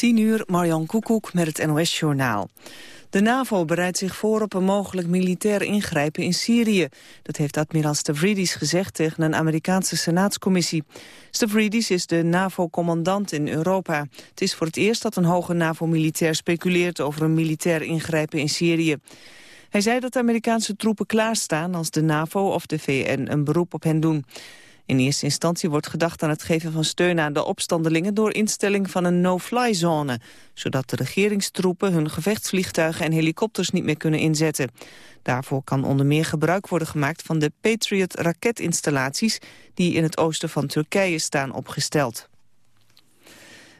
10 uur, Marjan Koekoek met het NOS-journaal. De NAVO bereidt zich voor op een mogelijk militair ingrijpen in Syrië. Dat heeft admiraal Stavridis gezegd tegen een Amerikaanse senaatscommissie. Stavridis is de NAVO-commandant in Europa. Het is voor het eerst dat een hoge NAVO-militair speculeert over een militair ingrijpen in Syrië. Hij zei dat de Amerikaanse troepen klaarstaan als de NAVO of de VN een beroep op hen doen. In eerste instantie wordt gedacht aan het geven van steun aan de opstandelingen door instelling van een no-fly zone, zodat de regeringstroepen hun gevechtsvliegtuigen en helikopters niet meer kunnen inzetten. Daarvoor kan onder meer gebruik worden gemaakt van de Patriot raketinstallaties die in het oosten van Turkije staan opgesteld.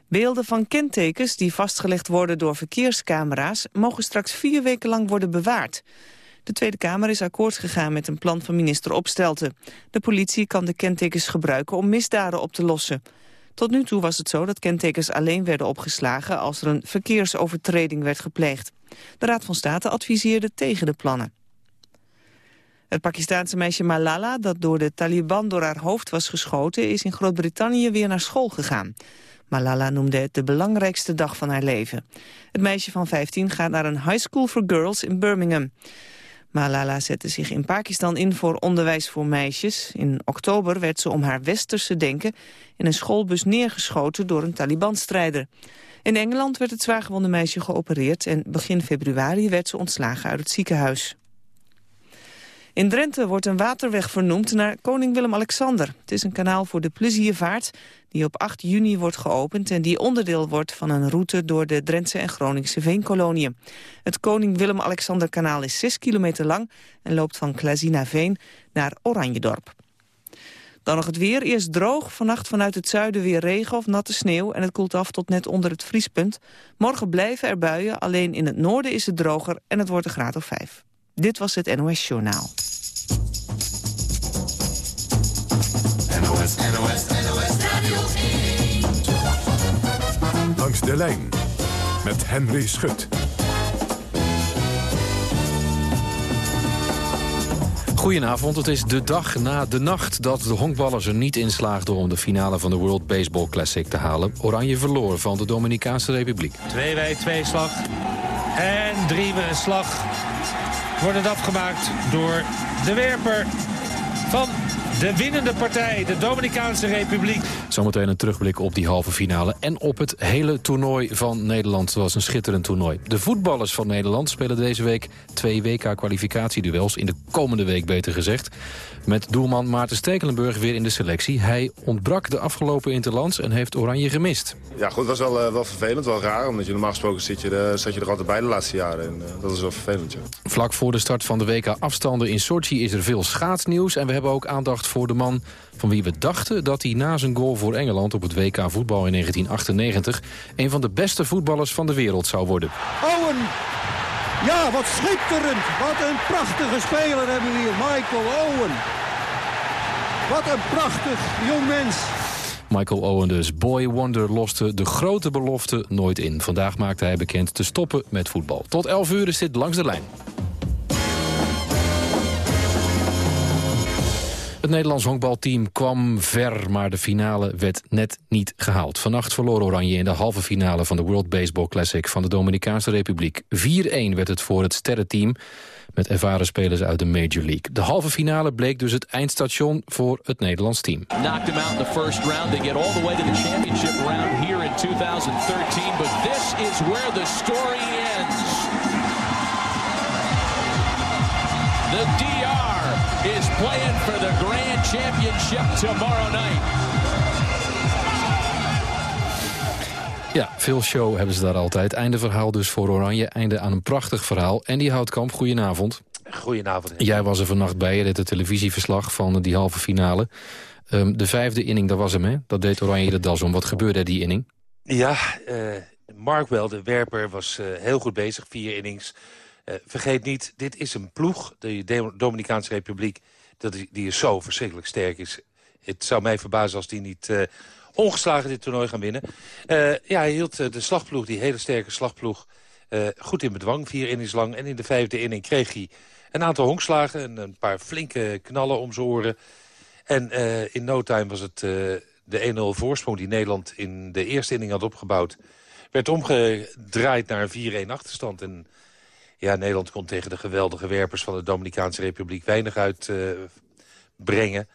Beelden van kentekens die vastgelegd worden door verkeerscamera's mogen straks vier weken lang worden bewaard. De Tweede Kamer is akkoord gegaan met een plan van minister Opstelten. De politie kan de kentekens gebruiken om misdaden op te lossen. Tot nu toe was het zo dat kentekens alleen werden opgeslagen als er een verkeersovertreding werd gepleegd. De Raad van State adviseerde tegen de plannen. Het Pakistaanse meisje Malala, dat door de Taliban door haar hoofd was geschoten, is in Groot-Brittannië weer naar school gegaan. Malala noemde het de belangrijkste dag van haar leven. Het meisje van 15 gaat naar een high school for girls in Birmingham. Malala zette zich in Pakistan in voor onderwijs voor meisjes. In oktober werd ze om haar westerse denken in een schoolbus neergeschoten door een Taliban-strijder. In Engeland werd het zwaargewonde meisje geopereerd en begin februari werd ze ontslagen uit het ziekenhuis. In Drenthe wordt een waterweg vernoemd naar koning Willem-Alexander. Het is een kanaal voor de pleziervaart die op 8 juni wordt geopend... en die onderdeel wordt van een route door de Drentse en Groningse veenkoloniën. Het koning Willem-Alexander-kanaal is 6 kilometer lang... en loopt van Veen naar Oranjedorp. Dan nog het weer. Eerst droog, vannacht vanuit het zuiden weer regen of natte sneeuw... en het koelt af tot net onder het vriespunt. Morgen blijven er buien, alleen in het noorden is het droger... en het wordt een graad of 5. Dit was het NOS Journaal. NOS, NOS, NOS Radio Langs de lijn met Henry Schut. Goedenavond, het is de dag na de nacht dat de honkballers er niet in slaagden om de finale van de World Baseball Classic te halen. Oranje verloor van de Dominicaanse Republiek. 2 bij 2 slag en 3 slag wordt het afgemaakt door de werper van de winnende partij, de Dominicaanse Republiek. Zometeen een terugblik op die halve finale en op het hele toernooi van Nederland. Het was een schitterend toernooi. De voetballers van Nederland spelen deze week twee WK-kwalificatieduels. In de komende week beter gezegd. Met doelman Maarten Stekelenburg weer in de selectie. Hij ontbrak de afgelopen interlands en heeft Oranje gemist. Ja goed, het was wel, uh, wel vervelend, wel raar. Omdat je normaal gesproken zit je, er, zat je er altijd bij de laatste jaren. En uh, dat is wel vervelend, ja. Vlak voor de start van de WK-afstanden in Sochi is er veel schaatsnieuws. En we hebben ook aandacht voor de man van wie we dachten dat hij na zijn goal voor Engeland op het WK voetbal in 1998... een van de beste voetballers van de wereld zou worden. Owen! Ja, wat schitterend! Wat een prachtige speler hebben we hier, Michael Owen. Wat een prachtig jong mens. Michael Owen dus. Boy Wonder loste de grote belofte nooit in. Vandaag maakte hij bekend te stoppen met voetbal. Tot 11 uur is dit Langs de Lijn. Het Nederlands honkbalteam kwam ver, maar de finale werd net niet gehaald. Vannacht verloor Oranje in de halve finale van de World Baseball Classic van de Dominicaanse Republiek. 4-1 werd het voor het sterrenteam met ervaren spelers uit de Major League. De halve finale bleek dus het eindstation voor het Nederlands team. Knocked them out in the first round. They get all the way to the championship round here in 2013. But this is where the story ends. Playing for the Grand Championship tomorrow night. Ja, veel show hebben ze daar altijd. Einde verhaal dus voor Oranje. Einde aan een prachtig verhaal. En die Houtkamp, goedenavond. Goedenavond. Jij was er vannacht bij, je deed het televisieverslag van die halve finale. Um, de vijfde inning, dat was hem, hè? Dat deed Oranje de das om. Wat gebeurde die inning? Ja, uh, Mark wel, de werper, was uh, heel goed bezig. Vier innings. Uh, vergeet niet, dit is een ploeg, de Dominicaanse Republiek... Dat die, die zo verschrikkelijk sterk is. Het zou mij verbazen als die niet ongeslagen dit toernooi gaan winnen. Uh, ja, hij hield uh, de slagploeg, die hele sterke slagploeg, goed in bedwang. Vier innings lang. En in de vijfde inning kreeg hij een aantal honkslagen. En een paar flinke knallen om zijn oren. En in no time was het de 1-0 voorsprong die Nederland in de eerste inning had opgebouwd werd omgedraaid naar een 4-1 achterstand. En ja, Nederland kon tegen de geweldige werpers van de Dominicaanse Republiek weinig uitbrengen.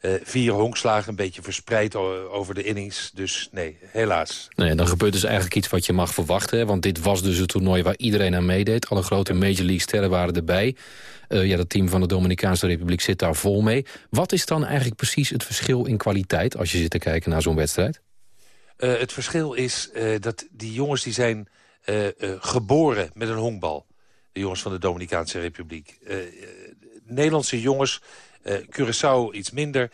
Uh, vier honkslagen, een beetje verspreid over de innings. Dus nee, helaas. Nee, dan gebeurt dus eigenlijk iets wat je mag verwachten. Hè? Want dit was dus het toernooi waar iedereen aan meedeed. Alle grote Major League sterren waren erbij. Uh, ja, dat team van de Dominicaanse Republiek zit daar vol mee. Wat is dan eigenlijk precies het verschil in kwaliteit... als je zit te kijken naar zo'n wedstrijd? Uh, het verschil is dat die jongens die zijn geboren met een honkbal. De jongens van de Dominicaanse Republiek. Nederlandse jongens uh, Curaçao iets minder.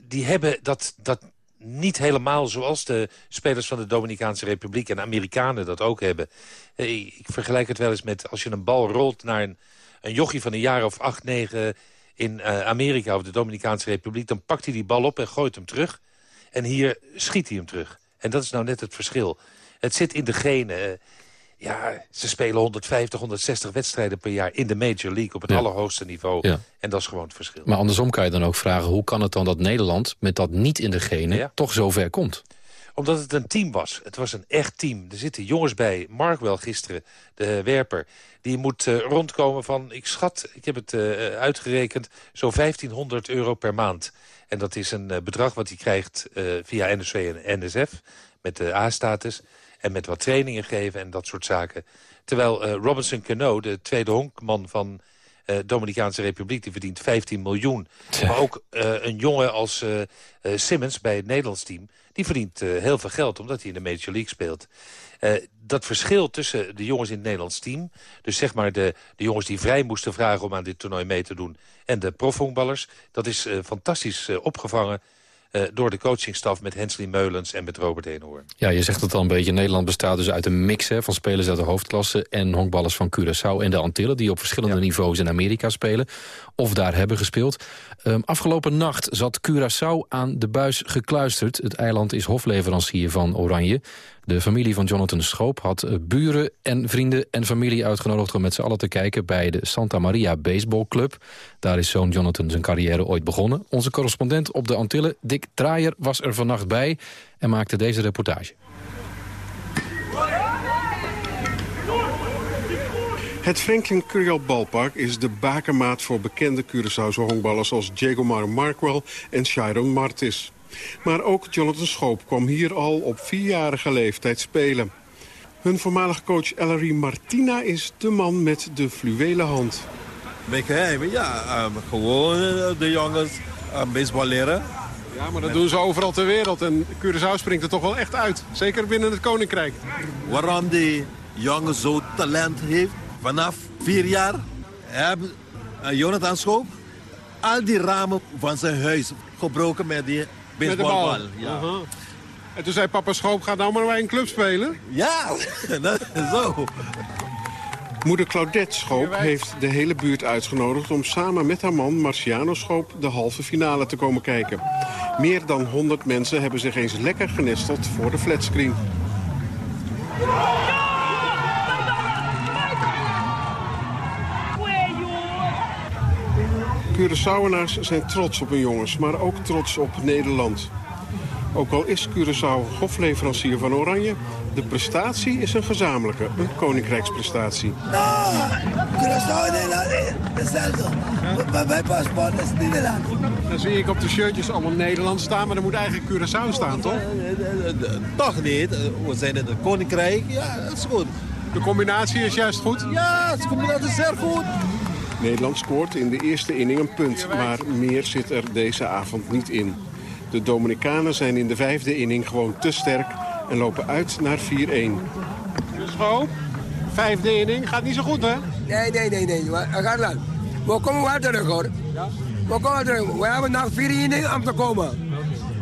Die hebben dat, dat niet helemaal zoals de spelers van de Dominicaanse Republiek... en Amerikanen dat ook hebben. Ik vergelijk het wel eens met als je een bal rolt naar een, een jochie van een jaar of acht, negen... in Amerika of de Dominicaanse Republiek... dan pakt hij die bal op en gooit hem terug. En hier schiet hij hem terug. En dat is nou net het verschil. Het zit in de genen. Ja, ze spelen 150, 160 wedstrijden per jaar in de Major League op het allerhoogste niveau. Ja. En dat is gewoon het verschil. Maar andersom kan je dan ook vragen, hoe kan het dan dat Nederland met dat niet in de genen toch zo ver komt? Omdat het een team was. Het was een echt team. Er zitten jongens bij. Markwell gisteren, de werper. Die moet uh, rondkomen van, ik schat, ik heb het uh, uitgerekend... zo'n 1500 euro per maand. En dat is een uh, bedrag wat hij krijgt via NSV en NSF... met de A-status en met wat trainingen geven en dat soort zaken. Terwijl uh, Robinson Cano, de tweede honkman van uh, Dominicaanse Republiek... die verdient 15 miljoen. Maar ook uh, een jongen als Simmons bij het Nederlands team... die verdient heel veel geld omdat hij in de Major League speelt. dat verschil tussen de jongens in het Nederlands team... dus zeg maar de, de jongens die vrij moesten vragen om aan dit toernooi mee te doen... en de profhonkballers, dat is fantastisch opgevangen uh, door de coachingstaf met Hensley Meulens en met Robert Eenhoorn. Ja, je zegt het al een beetje. Nederland bestaat dus uit een mix hè, van spelers uit de hoofdklasse... en honkballers van Curaçao en de Antillen... die op verschillende niveaus in Amerika spelen of daar hebben gespeeld. Um, afgelopen nacht zat Curaçao aan de buis gekluisterd. Het eiland is hofleverancier van Oranje. De familie van Jonathan Schoop had uh, buren en vrienden en familie uitgenodigd... om met z'n allen te kijken bij de Santa Maria Baseball Club. Daar is zoon Jonathan zijn carrière ooit begonnen. Onze correspondent op de Antillen, Dick Draaier, was er vannacht bij... en maakte deze reportage. Het Franklin Curial Ballpark is de bakermaat voor bekende Curaçaose honkballers... als Jagomar Markwell en Chiron Martis. Maar ook Jonathan Schoop kwam hier al op vierjarige leeftijd spelen. Hun voormalige coach Ellery Martina is de man met de fluwelen hand. Beetje ja, um, gewoon eh, de jongens um, baseball leren. Ja, maar dat doen ze overal ter wereld. En Curaçao springt er toch wel echt uit. Zeker binnen het Koninkrijk. Waarom die jongen zo talent heeft, vanaf vier jaar, hebben uh, Jonathan Schoop al die ramen van zijn huis gebroken met die baseballbal. Ja. Uh -huh. En toen zei papa Schoop, ga nou maar bij een club spelen. Ja, zo. Moeder Claudette Schoop heeft de hele buurt uitgenodigd... om samen met haar man Marciano Schoop de halve finale te komen kijken. Meer dan 100 mensen hebben zich eens lekker genesteld voor de flatscreen. Curaçaoenaars zijn trots op hun jongens, maar ook trots op Nederland. Ook al is Curaçao hofleverancier van Oranje... de prestatie is een gezamenlijke, een koninkrijksprestatie. Nou, Curaçao en Nederland, hetzelfde. Maar mijn paspoort is Nederland. Dan zie ik op de shirtjes allemaal Nederland staan... maar er moet eigenlijk Curaçao staan, toch? Toch niet. We zijn in het koninkrijk. Ja, dat is goed. De combinatie is juist goed? Ja, de combinatie is zeer goed. Nederland scoort in de eerste inning een punt, maar meer zit er deze avond niet in. De Dominicanen zijn in de vijfde inning gewoon te sterk en lopen uit naar 4-1. Dus gewoon, vijfde inning, gaat niet zo goed hè? Nee, nee, nee, nee. We gaan dan. We komen wel terug hoor. Ja? We komen terug. We hebben nog vier inning om te komen.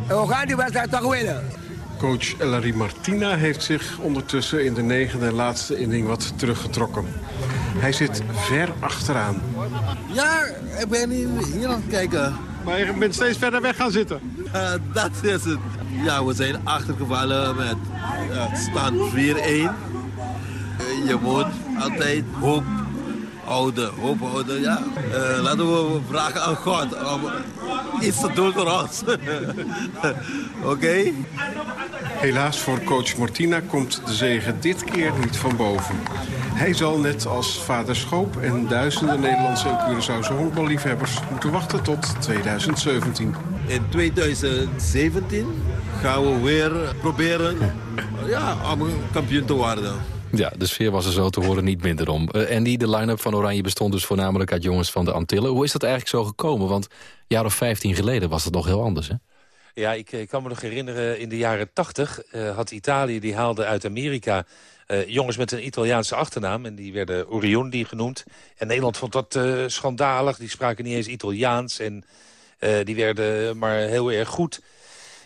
En we gaan die wedstrijd toch winnen. Coach Ellery Martina heeft zich ondertussen in de negende en laatste inning wat teruggetrokken. Hij zit ver achteraan. Ja, ik ben hier aan het kijken. Maar je bent steeds verder weg gaan zitten? Uh, dat is het. Ja, we zijn achtergevallen met uh, stand 4-1. Uh, je moet altijd hoop houden, hoop houden, ja. Uh, laten we vragen aan God om iets te doen voor ons. Oké? Okay? Helaas voor coach Martina komt de zegen dit keer niet van boven. Hij zal net als vader Schoop en duizenden Nederlandse en Curaçaose honkballiefhebbers... moeten wachten tot 2017. In 2017 gaan we weer proberen ja, om kampioen te worden. Ja, de sfeer was er zo te horen niet minder om. Uh, en die, de line-up van Oranje bestond dus voornamelijk uit jongens van de Antillen. Hoe is dat eigenlijk zo gekomen? Want een jaar of 15 geleden was het nog heel anders, hè? Ja, ik, ik, kan me nog herinneren, in de jaren 80 uh, had Italië, die haalde uit Amerika... Uh, jongens met een Italiaanse achternaam. En die werden Oriundi genoemd. En Nederland vond dat uh, schandalig. Die spraken niet eens Italiaans. En die werden maar heel erg goed.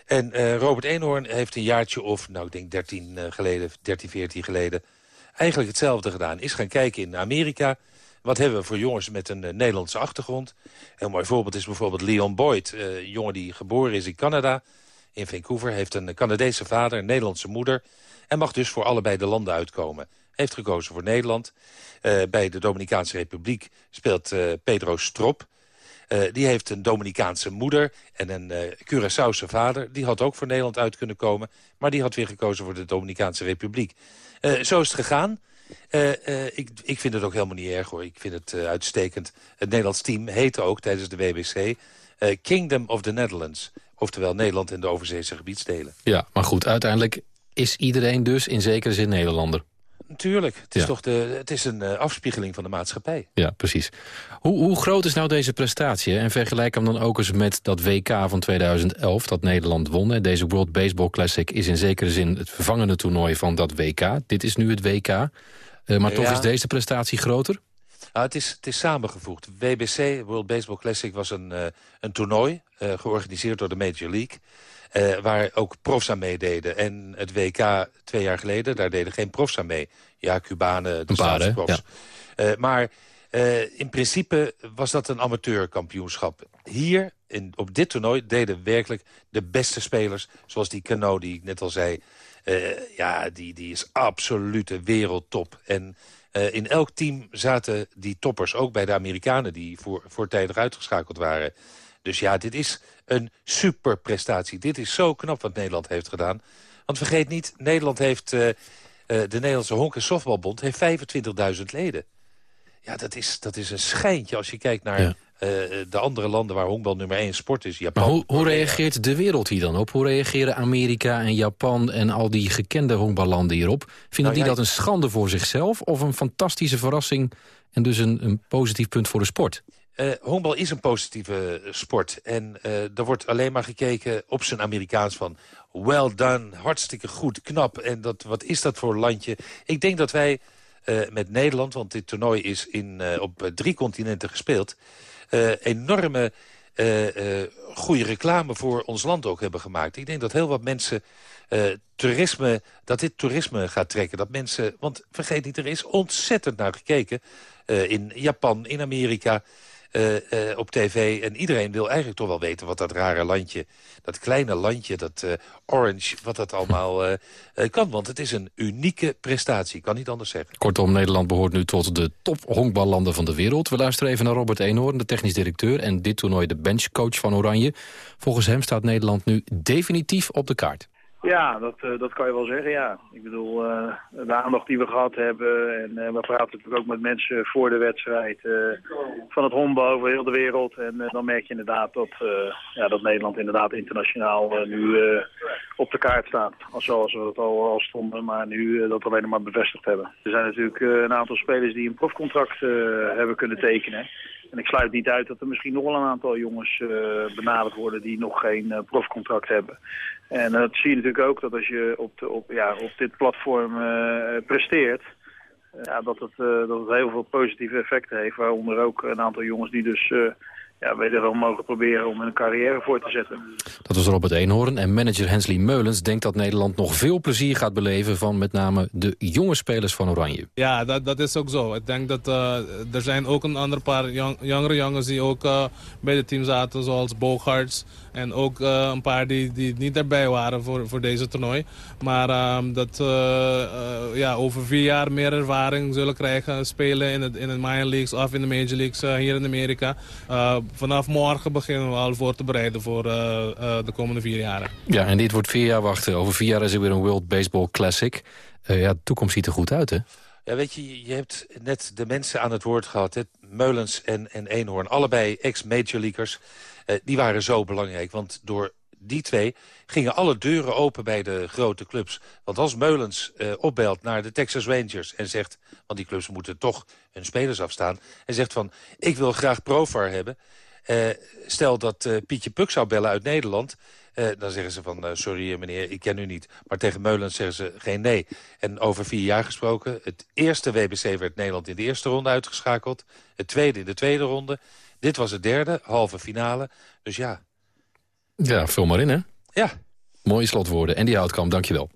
En Robert Eenhoorn heeft een jaartje of, nou ik denk 13 geleden, 13, 14 geleden... eigenlijk hetzelfde gedaan. Is gaan kijken in Amerika... Wat hebben we voor jongens met een Nederlandse achtergrond? Een mooi voorbeeld is bijvoorbeeld Leon Boyd. Jongen die geboren is in Canada, in Vancouver. Heeft een Canadese vader, een Nederlandse moeder. En mag dus voor allebei de landen uitkomen. Heeft gekozen voor Nederland. Uh, bij de Dominicaanse Republiek speelt Pedro Strop. die heeft een Dominicaanse moeder en een Curaçaose vader. Die had ook voor Nederland uit kunnen komen. Maar die had weer gekozen voor de Dominicaanse Republiek. zo is het gegaan. Ik, ik vind het ook helemaal niet erg hoor. Ik vind het uitstekend. Het Nederlands team heette ook tijdens de WBC Kingdom of the Netherlands. Oftewel Nederland en de overzeese gebiedsdelen. Ja, maar goed, uiteindelijk is iedereen dus in zekere zin Nederlander. Natuurlijk. Het is, ja. toch de, het is een afspiegeling van de maatschappij. Ja, precies. Hoe, hoe groot is nou deze prestatie? Hè? En vergelijk hem dan ook eens met dat WK van 2011 dat Nederland won. Deze World Baseball Classic is in zekere zin het vervangende toernooi van dat WK. Dit is nu het WK. Uh, maar toch is deze prestatie groter? Nou, het, is, het is samengevoegd. WBC, World Baseball Classic, was een, uh, een toernooi... Uh, georganiseerd door de Major League... Uh, waar ook profs aan meededen. En het WK twee jaar geleden, daar deden geen profs aan mee. Ja, Cubanen, de staatsprofs. Ja. Uh, maar uh, in principe was dat een amateurkampioenschap. Hier, in, op dit toernooi, deden werkelijk de beste spelers... zoals die Cano, die ik net al zei... ja, die, die is absolute wereldtop. En in elk team zaten die toppers, ook bij de Amerikanen... die voor, voortijdig uitgeschakeld waren... Dus ja, dit is een superprestatie. Dit is zo knap wat Nederland heeft gedaan. Want vergeet niet, Nederland heeft, uh, uh, de Nederlandse Honk- en Softbalbond heeft 25.000 leden. Ja, dat is, dat is een schijntje als je kijkt naar ja. uh, de andere landen waar honkbal nummer 1 sport is. Japan, maar hoe, hoe reageert de wereld hier dan op? Hoe reageren Amerika en Japan en al die gekende honkballanden hierop? Vinden nou, die ja, dat een schande voor zichzelf of een fantastische verrassing... en dus een, een positief punt voor de sport? Uh, is een positieve sport. En uh, er wordt alleen maar gekeken op zijn Amerikaans van... well done, hartstikke goed, knap. En dat, wat is dat voor landje? Ik denk dat wij met Nederland, want dit toernooi is in, op drie continenten gespeeld... enorme goede reclame voor ons land ook hebben gemaakt. Ik denk dat heel wat mensen toerisme, dat dit toerisme gaat trekken. Dat mensen, want vergeet niet, er is ontzettend naar gekeken... in Japan, in Amerika... Uh, uh, op tv. En iedereen wil eigenlijk toch wel weten wat dat rare landje... dat kleine landje, dat uh, Orange, wat dat allemaal kan. Want het is een unieke prestatie, kan niet anders zeggen. Kortom, Nederland behoort nu tot de top honkballanden van de wereld. We luisteren even naar Robert Eenhoorn, de technisch directeur... en dit toernooi de benchcoach van Oranje. Volgens hem staat Nederland nu definitief op de kaart. Ja, dat, uh, dat kan je wel zeggen, ja. Ik bedoel, uh, de aandacht die we gehad hebben... en uh, we praten natuurlijk ook met mensen voor de wedstrijd... van het honkbal over heel de wereld. En dan merk je inderdaad dat, ja, dat Nederland inderdaad internationaal nu op de kaart staat. Zoals we het al, al stonden, maar nu dat alleen maar bevestigd hebben. Er zijn natuurlijk een aantal spelers die een profcontract hebben kunnen tekenen... En ik sluit niet uit dat er misschien nog wel een aantal jongens uh, benaderd worden die nog geen uh, profcontract hebben. En dat zie je natuurlijk ook dat als je op, de, op, ja, op dit platform presteert, ja, dat, het, dat het heel veel positieve effecten heeft. Waaronder ook een aantal jongens die dus ja, wederom mogen proberen om een carrière voor te zetten. Dat was Robert Eenhoorn en manager Hensley Meulens denkt dat Nederland nog veel plezier gaat beleven van met name de jonge spelers van Oranje. Ja, dat, dat is ook zo. Ik denk dat uh, er zijn ook een ander paar jong, jongere jongens die ook uh, bij het team zaten, zoals Bogarts. En ook uh, een paar die, die niet erbij waren voor, voor deze toernooi. Maar um, dat ja, over vier jaar meer ervaring zullen krijgen spelen in het, in het minor leagues of in de major leagues hier in Amerika vanaf morgen beginnen we al voor te bereiden voor de komende vier jaren. Ja, en dit wordt vier jaar wachten. Over vier jaar is er weer een World Baseball Classic. ja, de toekomst ziet er goed uit, hè? Ja, weet je, je hebt net de mensen aan het woord gehad. Hè? Meulens en, en Eenhoorn, allebei ex-major leaguers. die waren zo belangrijk, want door die twee gingen alle deuren open bij de grote clubs. Want als Meulens uh, opbelt naar de Texas Rangers en zegt... want die clubs moeten toch hun spelers afstaan... en zegt van, ik wil graag Profar hebben... Uh, stel dat uh, Pietje Puk zou bellen uit Nederland... dan zeggen ze van, sorry meneer, ik ken u niet. Maar tegen Meulens zeggen ze geen nee. En over vier jaar gesproken, het eerste WBC werd Nederland in de eerste ronde uitgeschakeld. Het tweede in de tweede ronde. Dit was het derde, halve finale. Dus ja, ja, vul maar in, hè? Ja. Mooie slotwoorden. En die Houtkamp, dankjewel.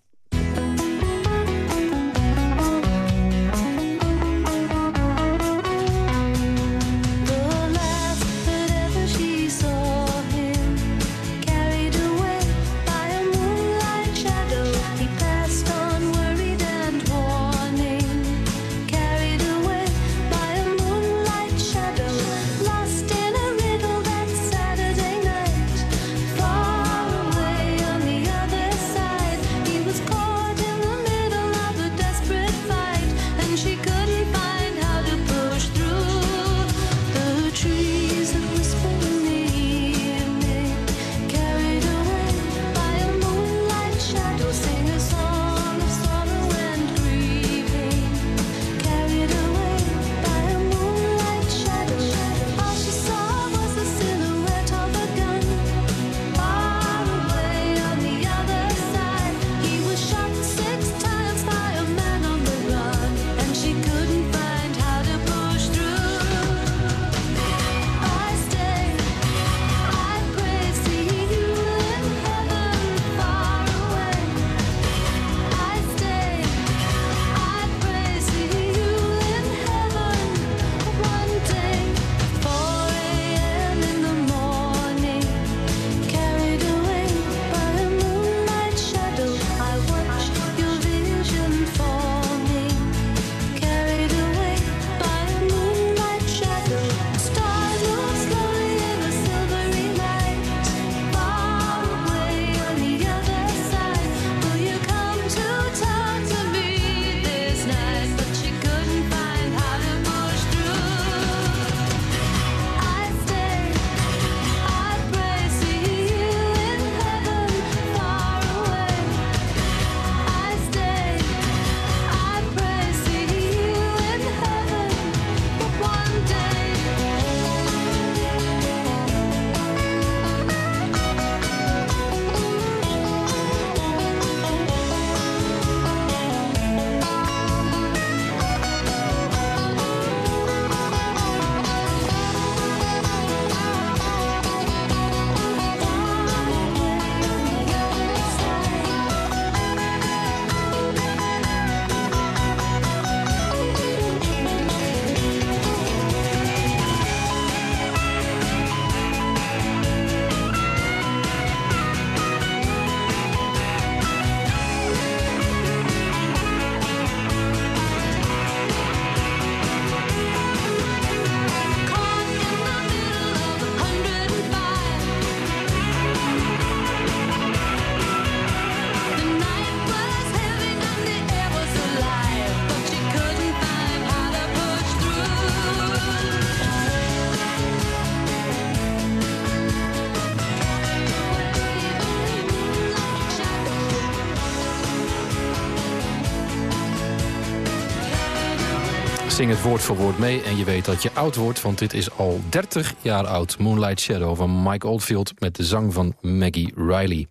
Zing het woord voor woord mee en je weet dat je oud wordt... want dit is al 30 jaar oud. Moonlight Shadow van Mike Oldfield met de zang van Maggie Riley.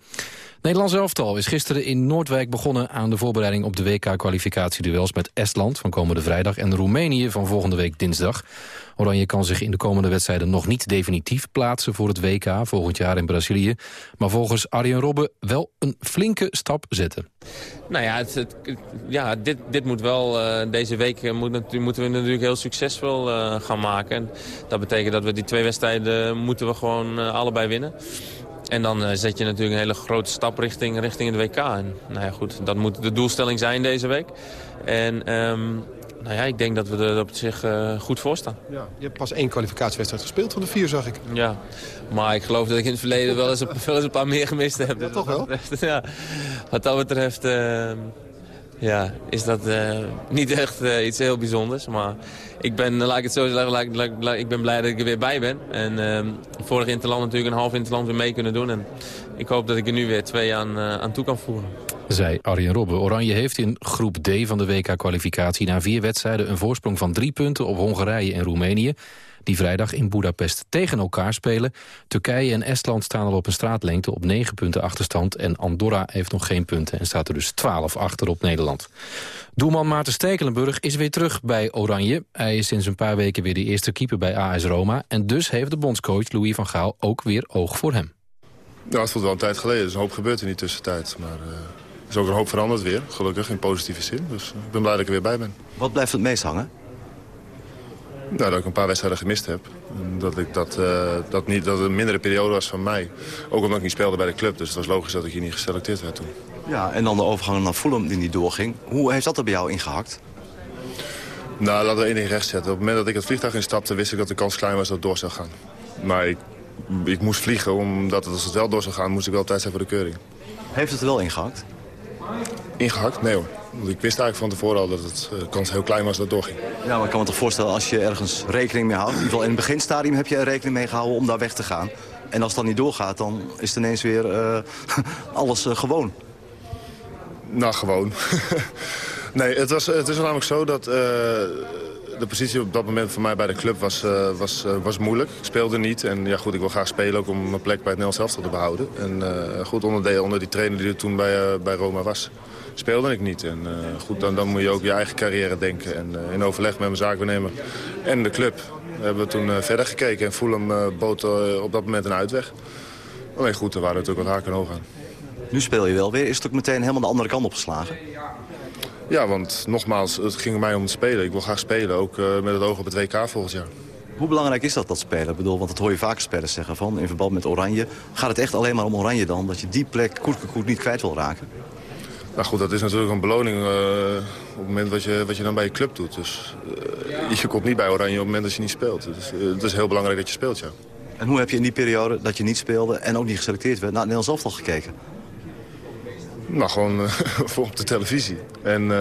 Nederlands elftal is gisteren in Noordwijk begonnen... aan de voorbereiding op de WK-kwalificatieduels met Estland van komende vrijdag... en Roemenië van volgende week dinsdag. Oranje kan zich in de komende wedstrijden nog niet definitief plaatsen... voor het WK volgend jaar in Brazilië. Maar volgens Arjen Robben wel een flinke stap zetten. Nou ja, het, ja dit, dit moet wel, uh, deze week moet, moeten we natuurlijk heel succesvol uh, gaan maken. En dat betekent dat we die twee wedstrijden moeten we gewoon uh, allebei winnen. En dan uh, zet je natuurlijk een hele grote stap richting, richting het WK. En nou ja, goed, dat moet de doelstelling zijn deze week. En um, nou ja, ik denk dat we er op zich uh, goed voor staan. Ja, je hebt pas één kwalificatiewedstrijd gespeeld van de vier, zag ik. Ja, maar ik geloof dat ik in het verleden wel eens, wel eens een paar meer gemist heb. Ja, toch wel? ja, wat dat betreft uh, ja, is dat uh, niet echt iets heel bijzonders. Maar ik ben, laat ik het zo zeggen, ik ben blij dat ik er weer bij ben. En ehm, vorig interland natuurlijk een half interland weer mee kunnen doen. En ik hoop dat ik er nu weer twee aan, aan toe kan voeren zei Arjen Robben. Oranje heeft in groep D van de WK-kwalificatie... na vier wedstrijden een voorsprong van drie punten op Hongarije en Roemenië... die vrijdag in Budapest tegen elkaar spelen. Turkije en Estland staan al op een straatlengte op negen punten achterstand... en Andorra heeft nog geen punten en staat er dus twaalf achter op Nederland. Doelman Maarten Stekelenburg is weer terug bij Oranje. Hij is sinds een paar weken weer de eerste keeper bij AS Roma... en dus heeft de bondscoach Louis van Gaal ook weer oog voor hem. Ja, het voelt wel een tijd geleden. Er is een hoop gebeurd in die tussentijd. Maar uh, is ook een hoop veranderd weer, gelukkig, in positieve zin. Dus ik ben blij dat ik er weer bij ben. Wat blijft het meest hangen? Nou, dat ik een paar wedstrijden gemist heb. Dat, ik dat, uh, dat, niet, dat het een mindere periode was van mij. Ook omdat ik niet speelde bij de club. Dus het was logisch dat ik hier niet geselecteerd werd toen. Ja, en dan de overgang naar Fulham die niet doorging. Hoe heeft dat er bij jou ingehakt? Nou, laten we één ding rechtzetten. Op het moment dat ik het vliegtuig instapte... wist ik dat de kans klein was dat het door zou gaan. Maar ik, ik moest vliegen, omdat het, als het wel door zou gaan... moest ik wel tijd zijn voor de keuring. Heeft het er wel ingehakt? Ingehakt? Nee hoor. Ik wist eigenlijk van tevoren al dat het uh, kans heel klein was dat het doorging. Ja, maar ik kan me toch voorstellen als je ergens rekening mee houdt. In ieder geval in het beginstadium heb je er rekening mee gehouden om daar weg te gaan. En als dan niet doorgaat, dan is het ineens weer uh, alles uh, gewoon. Nou, gewoon. nee, het, was, het is namelijk zo dat de positie op dat moment voor mij bij de club was, uh, was, uh, was moeilijk. Ik speelde niet en ja, goed, ik wil graag spelen ook om mijn plek bij het Nederlands elftal te behouden. En uh, goed, onderdeel onder die trainer die er toen bij, bij Roma was, speelde ik niet. En goed, dan, dan moet je ook je eigen carrière denken. En in overleg met mijn zaakbenemer en de club hebben we toen verder gekeken. En Fulham bood op dat moment een uitweg. Alleen goed, er waren natuurlijk wat haken en ogen aan. Nu speel je wel weer. Is het ook meteen helemaal de andere kant opgeslagen? Ja, want nogmaals, het ging mij om het spelen. Ik wil graag spelen, ook uh, met het oog op het WK volgend jaar. Hoe belangrijk is dat, dat spelen? Ik bedoel, want dat hoor je vaker spelers zeggen van, in verband met Oranje. Gaat het echt alleen maar om Oranje dan? Dat je die plek koet niet kwijt wil raken? Nou goed, dat is natuurlijk een beloning uh, op het moment wat je, wat je dan bij je club doet. Dus uh, je komt niet bij Oranje op het moment dat je niet speelt. Dus het is heel belangrijk dat je speelt, ja. En hoe heb je in die periode dat je niet speelde en ook niet geselecteerd werd naar het Nederlands elftal gekeken? Nou, gewoon voor op de televisie. En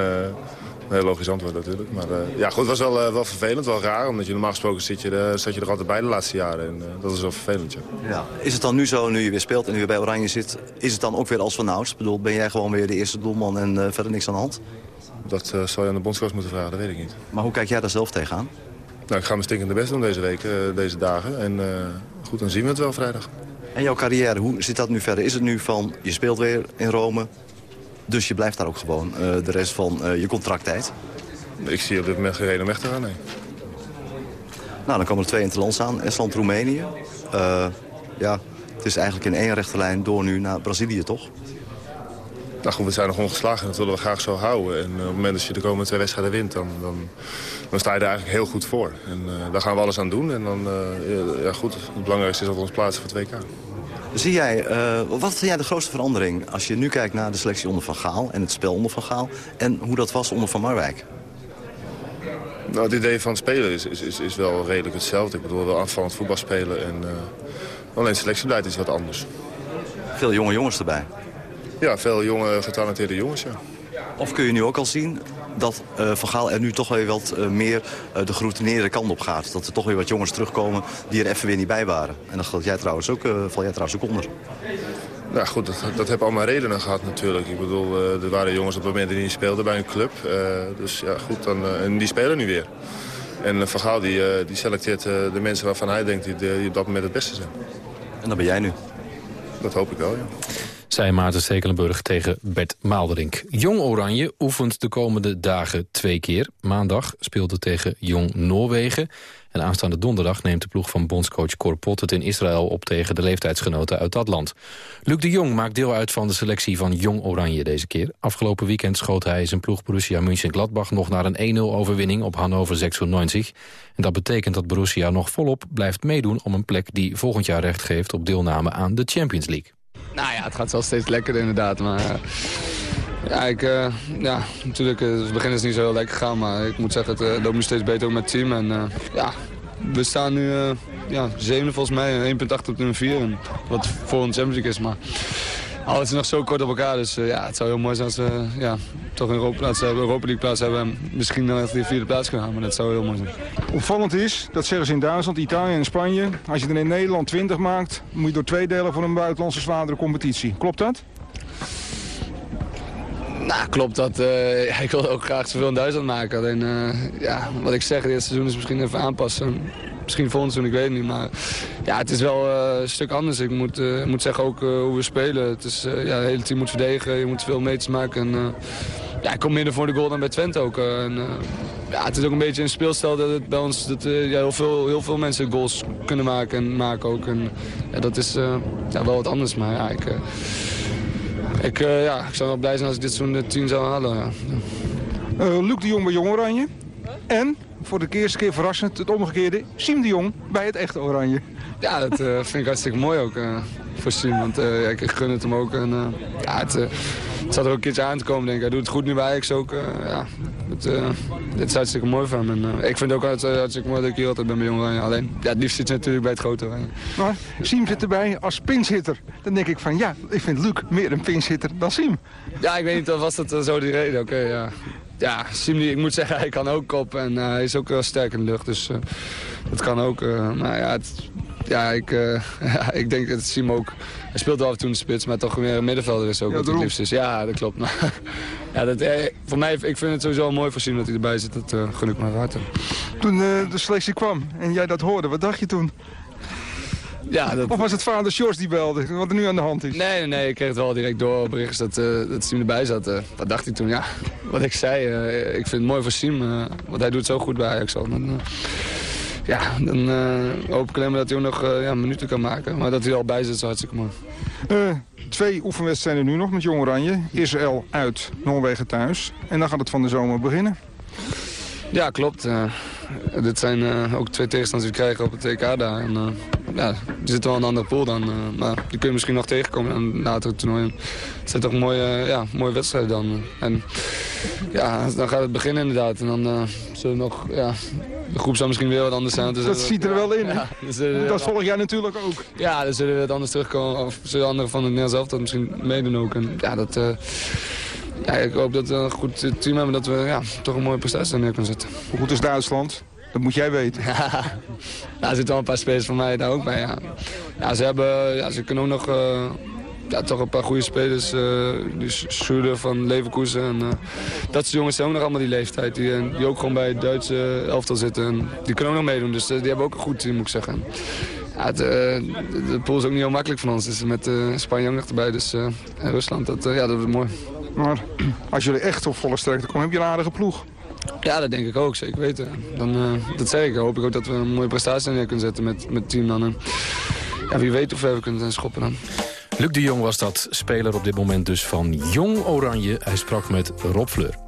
een heel logisch antwoord natuurlijk. Maar uh, ja, goed, het was wel, wel vervelend, wel raar. Omdat je normaal gesproken zit je, zat je er altijd bij de laatste jaren. En dat is wel vervelend, ja. ja. Is het dan nu zo, nu je weer speelt en nu je bij Oranje zit... is het dan ook weer als vanouds? Ik bedoel, ben jij gewoon weer de eerste doelman en verder niks aan de hand? Dat zou je aan de bondscoach moeten vragen, dat weet ik niet. Maar hoe kijk jij daar zelf tegenaan? Nou, ik ga mijn stinkende best doen deze week, deze dagen. En goed, dan zien we het wel vrijdag. En jouw carrière, hoe zit dat nu verder? Is het nu van, je speelt weer in Rome, dus je blijft daar ook gewoon uh, de rest van uh, je contracttijd? Ik zie op dit moment geen reden om weg te gaan, nee. Nou, dan komen er twee interlands aan. Estland, Roemenië. Uh, ja, het is eigenlijk in één rechte lijn door nu naar Brazilië, toch? Nou goed, we zijn nog ongeslagen en dat willen we graag zo houden. En op het moment dat je de komende twee wedstrijden wint, dan, dan, dan sta je er eigenlijk heel goed voor. En daar gaan we alles aan doen. En dan, ja goed, het belangrijkste is dat we ons plaatsen voor het WK. Zie jij, uh, wat vind jij de grootste verandering als je nu kijkt naar de selectie onder Van Gaal en het spel onder Van Gaal en hoe dat was onder Van Marwijk? Nou, het idee van spelen is, is, is wel redelijk hetzelfde. Ik bedoel, wel aanvallend voetbal spelen en uh, alleen selectiebeleid is wat anders. Veel jonge jongens erbij? Ja, veel jonge getalenteerde jongens, ja. Of kun je nu ook al zien dat uh, Van Gaal er nu toch weer wat uh, meer uh, de geroutineerde kant op gaat. Dat er toch weer wat jongens terugkomen die er even weer niet bij waren. En dan jij trouwens ook, val jij trouwens ook onder. Ja goed, dat, dat heeft allemaal redenen gehad natuurlijk. Ik bedoel, er waren jongens op het moment die niet speelden bij een club. dus ja goed, dan, en die spelen nu weer. En Van Gaal die, die selecteert de mensen waarvan hij denkt die, die op dat moment het beste zijn. En dat ben jij nu? Dat hoop ik wel, ja zei Maarten Stekelenburg tegen Bert Maalderink. Jong Oranje oefent de komende dagen twee keer. Maandag speelt het tegen Jong Noorwegen. En aanstaande donderdag neemt de ploeg van bondscoach Cor Pot het in Israël op tegen de leeftijdsgenoten uit dat land. Luc de Jong maakt deel uit van de selectie van Jong Oranje deze keer. Afgelopen weekend schoot hij zijn ploeg Borussia Mönchengladbach nog naar een 1-0 overwinning op Hannover 96. En dat betekent dat Borussia nog volop blijft meedoen om een plek die volgend jaar recht geeft op deelname aan de Champions League. Nou ja, het gaat wel steeds lekkerder inderdaad. Maar Ja, ik, uh, ja natuurlijk, het begin is niet zo heel lekker gegaan, maar ik moet zeggen, het loopt nu steeds beter ook met het team. En ja, we staan nu ja, zevende volgens mij, 1,8 op nummer 4, en wat voor een Champions is. Maar alles is nog zo kort op elkaar, dus ja, het zou heel mooi zijn als we ja, toch een Europa, plaats hebben, Europa League plaats hebben en misschien nog die vierde plaats kunnen halen. Maar dat zou heel mooi zijn. Opvallend is, dat zeggen ze in Duitsland, Italië en Spanje, als je er in Nederland 20 maakt, moet je door twee delen voor een buitenlandse zwaardere competitie. Klopt dat? Nou, klopt dat. Uh, ik wil ook graag zoveel in Duitsland maken. Alleen, uh, ja, wat ik zeg, dit seizoen is misschien even aanpassen. Misschien volgend seizoen, ik weet niet. Maar ja, het is wel uh, een stuk anders. Ik moet, moet zeggen ook hoe we spelen. Het, is, ja, het hele team moet verdedigen, je moet veel meters maken. En, ja, ik kom minder voor de goal dan bij Twente ook. en, ja, het is ook een beetje een speelstijl dat het bij ons dat, ja, heel, veel, heel veel mensen goals kunnen maken en maken ook. En, ja, dat is ja, wel wat anders, maar ja, ik ik, ja, ik zou wel blij zijn als ik dit zo'n 10 zou halen. Ja. Luc de Jong bij Jong Oranje. En, voor de eerste keer verrassend, het omgekeerde, Siem de Jong bij het echte Oranje. Ja, dat uh, vind ik hartstikke mooi ook voor Siem. Want ja, ik gun het hem ook. En, ja, het, het zat er ook een keertje aan te komen, denk ik. Hij doet het goed nu bij Ajax ook. ja, het, dit is hartstikke mooi van hem. En, ik vind het ook hartstikke mooi dat ik hier altijd ben bij Jong Oranje. Alleen, ja, het liefst zit natuurlijk bij het grote Oranje. Maar Siem zit erbij als pinchitter. Dan denk ik van, ja, ik vind Luc meer een pinchitter dan Siem. Ja, ik weet niet, of was dat zo die reden? Oké, ja. Ja, Siem, ik moet zeggen, hij kan ook kop en uh, hij is ook wel sterk in de lucht. Dus uh, dat kan ook. Uh, maar ja, het, ja, ik, ja, ik denk dat Siem ook... Hij speelt wel af en toe in de spits, maar toch meer een middenvelder is ook ja, wat het liefst is. Ja, dat klopt. Maar, ja, dat, voor mij, ik vind het sowieso mooi voor Siem dat hij erbij zit. Dat gun ik me. Toen de selectie kwam en jij dat hoorde, wat dacht je toen? Ja, dat... Of was het vader Sjors die belde, wat er nu aan de hand is? Nee, nee, nee ik kreeg het wel direct door bericht dat, uh, dat Siem erbij zat. Uh, wat dacht hij toen? Ja, wat ik zei, uh, ik vind het mooi voor Siem, want hij doet zo goed bij Ajax al. Dan, ja, dan hoop ik alleen maar dat hij ook nog ja, minuten kan maken. Maar dat hij er al bij zit is hartstikke mooi. twee oefenwedstrijden nu nog met Jong Oranje. Israël uit, Noorwegen thuis. En dan gaat het van de zomer beginnen. Ja, klopt. Dit zijn ook twee tegenstanders die we krijgen op het TK daar. En, ja, die zitten wel in een andere pool dan. Uh, maar die kun je misschien nog tegenkomen aan later toernooi. Het zijn toch mooie, ja, mooie wedstrijden dan. En ja, dan gaat het beginnen inderdaad. En dan uh, zullen nog, ja, de groep zal misschien weer wat anders zijn. Dus dat ziet er wel in, ja, dat volg jij natuurlijk ook. Ja, dan zullen we wat anders terugkomen. Of zullen anderen van het Nederlands zelf dat misschien meedoen ook. En ja, dat... Ja, ik hoop dat we een goed team hebben dat we ja, toch een mooie prestatie neer kunnen zetten. Hoe goed is Duitsland? Dat moet jij weten. Ja, er zitten wel een paar spelers van mij daar ook bij. Ja, ja ze, hebben, ja, ze kunnen ook nog uh, ja, toch een paar goede spelers. Uh, die Schroeder van Leverkusen. En, uh, dat soort jongens zijn ook nog allemaal die leeftijd. Die, die ook gewoon bij het Duitse elftal zitten. En die kunnen ook nog meedoen. Dus die hebben ook een goed team, moet ik zeggen. Ja, het, de pool is ook niet heel makkelijk van ons. Dus met Spanje ook nog erbij. Dus, en Rusland, dat, ja, dat is mooi. Maar als jullie echt op volle sterkte komen, heb je een aardige ploeg. Ja, dat denk ik ook, zeker weten. Dan, uh, dat zeg ik. hoop ik ook dat we een mooie prestatie neer kunnen zetten met, met het team dan. En, ja, wie weet of we kunnen schoppen dan. Luc de Jong was dat, speler op dit moment dus van Jong Oranje. Hij sprak met Rob Fleur.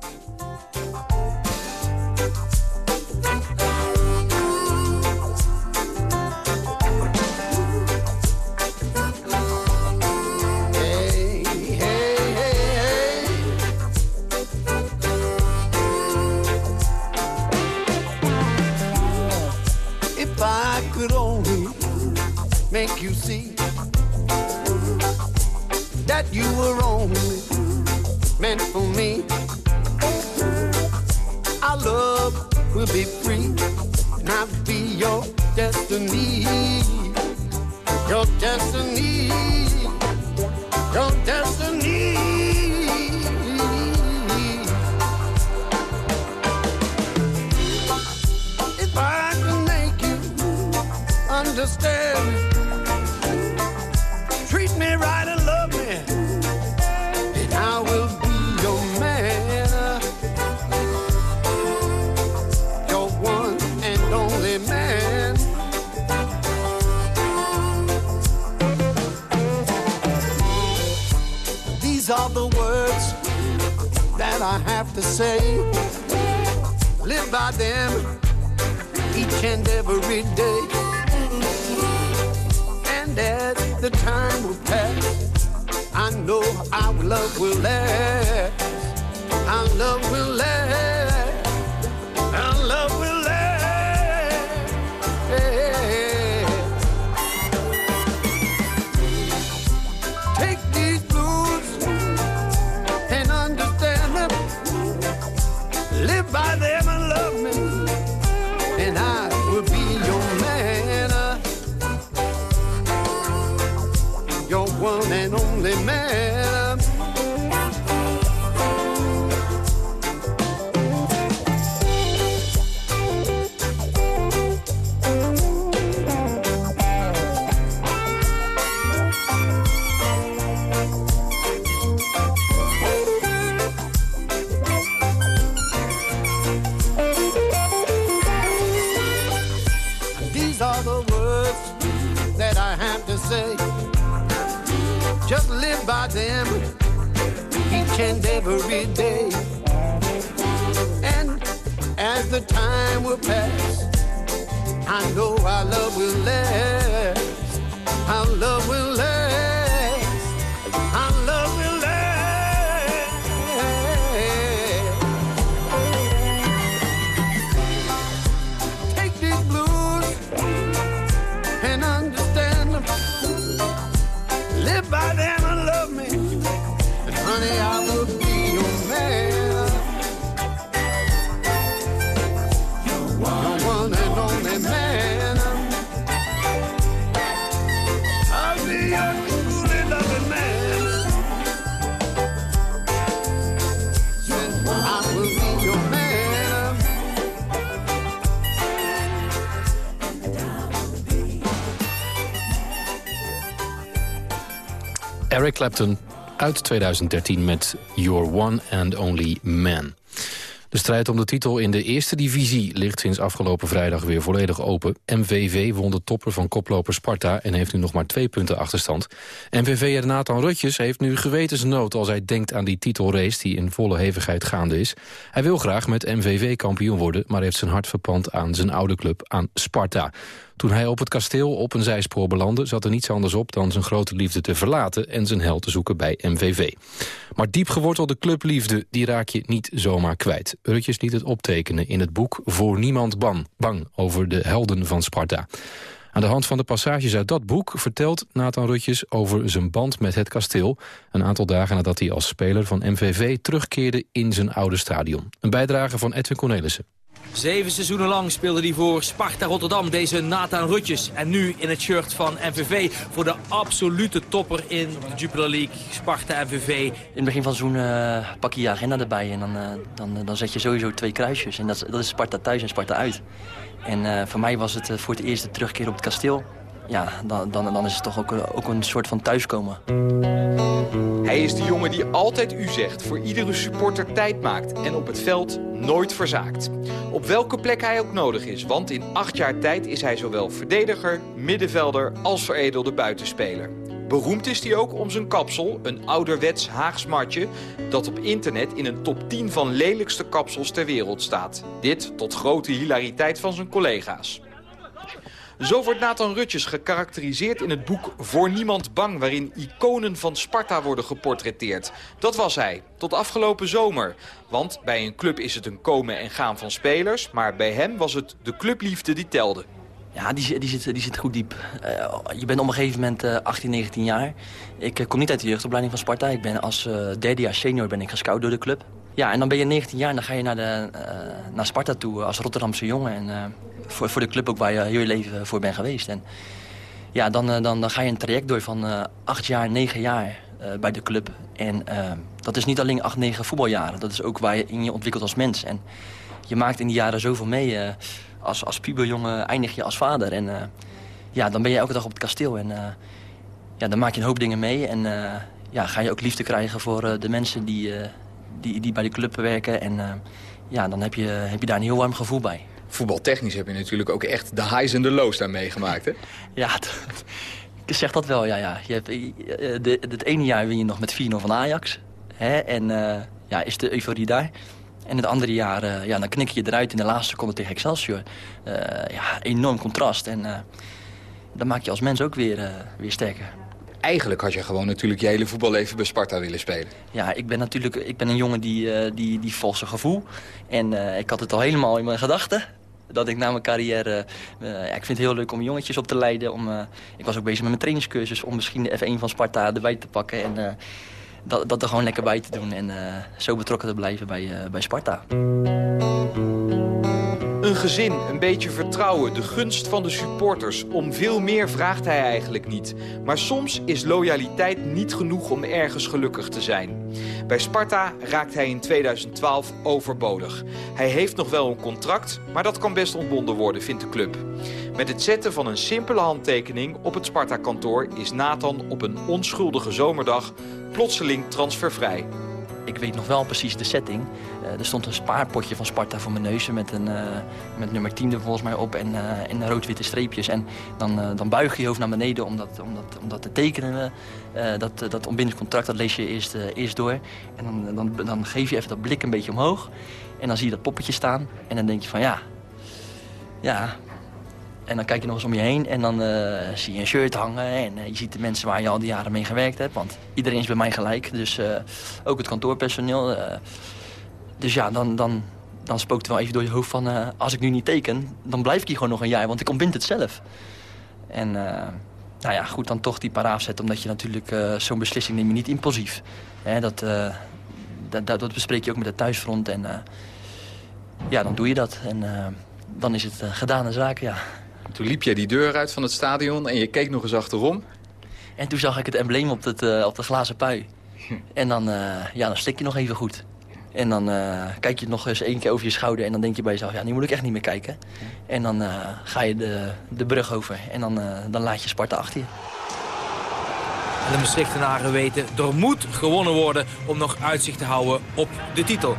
Uit 2013 met Your One and Only Man. De strijd om de titel in de eerste divisie ligt sinds afgelopen vrijdag weer volledig open. MVV won de topper van koploper Sparta en heeft nu nog maar twee punten achterstand. MVV'er Nathan Rutjes heeft nu gewetensnood als hij denkt aan die titelrace die in volle hevigheid gaande is. Hij wil graag met MVV kampioen worden, maar heeft zijn hart verpand aan zijn oude club, aan Sparta. Toen hij op het kasteel op een zijspoor belandde... zat er niets anders op dan zijn grote liefde te verlaten... en zijn hel te zoeken bij MVV. Maar diep gewortelde clubliefde, die raak je niet zomaar kwijt. Rutjes liet het optekenen in het boek Voor Niemand Bang, bang over de helden van Sparta. Aan de hand van de passages uit dat boek vertelt Nathan Rutjes over zijn band met het kasteel... een aantal dagen nadat hij als speler van MVV terugkeerde in zijn oude stadion. Een bijdrage van Edwin Cornelissen. Zeven seizoenen lang speelde hij voor Sparta Rotterdam, deze Nathan Rutjes. En nu in het shirt van MVV voor de absolute topper in de Jupiler League, Sparta MVV. In het begin van het seizoen eh, pak je je agenda erbij en dan, eh, dan, dan zet je sowieso twee kruisjes. En dat, dat is Sparta thuis en Sparta uit. En eh, voor mij was het eh, voor het eerst de terugkeer op het kasteel. Ja, dan, dan, dan is het toch ook, eh, ook een soort van thuiskomen. Hij is de jongen die altijd u zegt, voor iedere supporter tijd maakt en op het veld nooit verzaakt. Op welke plek hij ook nodig is, want in acht jaar tijd is hij zowel verdediger, middenvelder als veredelde buitenspeler. Beroemd is hij ook om zijn kapsel, een ouderwets Haags matje... dat op internet in een top 10 van lelijkste kapsels ter wereld staat. Dit tot grote hilariteit van zijn collega's. Zo wordt Nathan Rutjes gekarakteriseerd in het boek Voor Niemand Bang... waarin iconen van Sparta worden geportretteerd. Dat was hij, tot afgelopen zomer. Want bij een club is het een komen en gaan van spelers... maar bij hem was het de clubliefde die telde. Ja, die, zit- die, zit, die zit goed diep. Eh, je bent op een gegeven moment eh, 18, 19 jaar. Ik eh, kom niet uit de jeugdopleiding van Sparta. Ik ben als eh derde jaar senior ben ik gescout door de club. Ja, en dan ben je 19 jaar en dan ga je naar, de, eh, naar Sparta toe als Rotterdamse jongen. En eh, voor, voor de club ook waar je heel je leven voor bent geweest. En ja, dan, eh, dan, dan ga je een traject door van eh 8 jaar, 9 jaar eh, bij de club. En eh, dat is niet alleen 8, 9 voetbaljaren. Dat is ook waar je in je ontwikkelt als mens. En je maakt in die jaren zoveel mee. eh, als, als puberjongen eindig je als vader. En eh, ja, dan ben je elke dag op het kasteel. En eh, ja, dan maak je een hoop dingen mee. En eh, ja, ga je ook liefde krijgen voor eh, de mensen die, eh, die, die bij de club werken. En eh, ja, dan heb je, heb je daar een heel warm gevoel bij. Voetbaltechnisch heb je natuurlijk ook echt de highs en de lows daar meegemaakt, hè? Ja, ik zeg dat wel, ja. ja. Je hebt, eh, de, het ene jaar win je nog met 4-0 van Ajax. Hè? En eh, ja, is de euforie daar. En het andere jaar, eh, ja, dan knik je eruit in de laatste seconde tegen Excelsior. Ja, enorm contrast. En dan maak je als mens ook weer, weer sterker. eigenlijk had je gewoon natuurlijk je hele voetballeven bij Sparta willen spelen. Ja, ik ben natuurlijk ik ben een jongen die, uh, die, die zijn gevoel. En uh, ik had het al helemaal in mijn gedachten. Dat ik na mijn carrière... Uh, ja, ik vind het heel leuk om jongetjes op te leiden. Om, ik was ook bezig met mijn trainingscursus om misschien de F1 van Sparta erbij te pakken. En dat, dat er gewoon lekker bij te doen. En zo betrokken te blijven bij, bij Sparta. Een gezin, een beetje vertrouwen, de gunst van de supporters. Om veel meer vraagt hij eigenlijk niet. Maar soms is loyaliteit niet genoeg om ergens gelukkig te zijn. Bij Sparta raakt hij in 2012 overbodig. Hij heeft nog wel een contract, maar dat kan best ontbonden worden, vindt de club. Met het zetten van een simpele handtekening op het Sparta-kantoor... is Nathan op een onschuldige zomerdag plotseling transfervrij. Ik weet nog wel precies de setting. Uh, er stond een spaarpotje van Sparta voor mijn neus met, een, uh, met nummer 10 er volgens mij op en, uh, rood-witte streepjes. En dan, dan buig je je hoofd naar beneden om dat, om dat, om dat te tekenen. dat, dat ontbindingscontract dat lees je eerst, eerst door. En dan, dan, dan geef je even dat blik een beetje omhoog. En dan zie je dat poppetje staan. En dan denk je van ja, ja, en dan kijk je nog eens om je heen en dan uh, zie je een shirt hangen. En uh, je ziet de mensen waar je al die jaren mee gewerkt hebt. Want iedereen is bij mij gelijk. Dus uh, ook het kantoorpersoneel. dus ja, dan, dan, dan spookt het wel even door je hoofd van... als ik nu niet teken, dan blijf ik hier gewoon nog een jaar. Want ik ontbind het zelf. En nou ja, goed, dan toch die paraaf zetten. Omdat je natuurlijk zo'n beslissing neem je niet impulsief. Hè, dat, dat, dat, bespreek je ook met het thuisfront. En ja, dan doe je dat. En dan is het gedane zaak, ja. Toen liep jij die deur uit van het stadion en je keek nog eens achterom. En toen zag ik het embleem op, het, uh, op de glazen pui. En dan, uh, ja, dan stik je nog even goed. En dan uh, kijk je nog eens één keer over je schouder en dan denk je bij jezelf... ja, nu moet ik echt niet meer kijken. En dan ga je de, de brug over en dan, dan laat je Sparta achter je. En de Maastrichtenaren weten, er moet gewonnen worden om nog uitzicht te houden op de titel.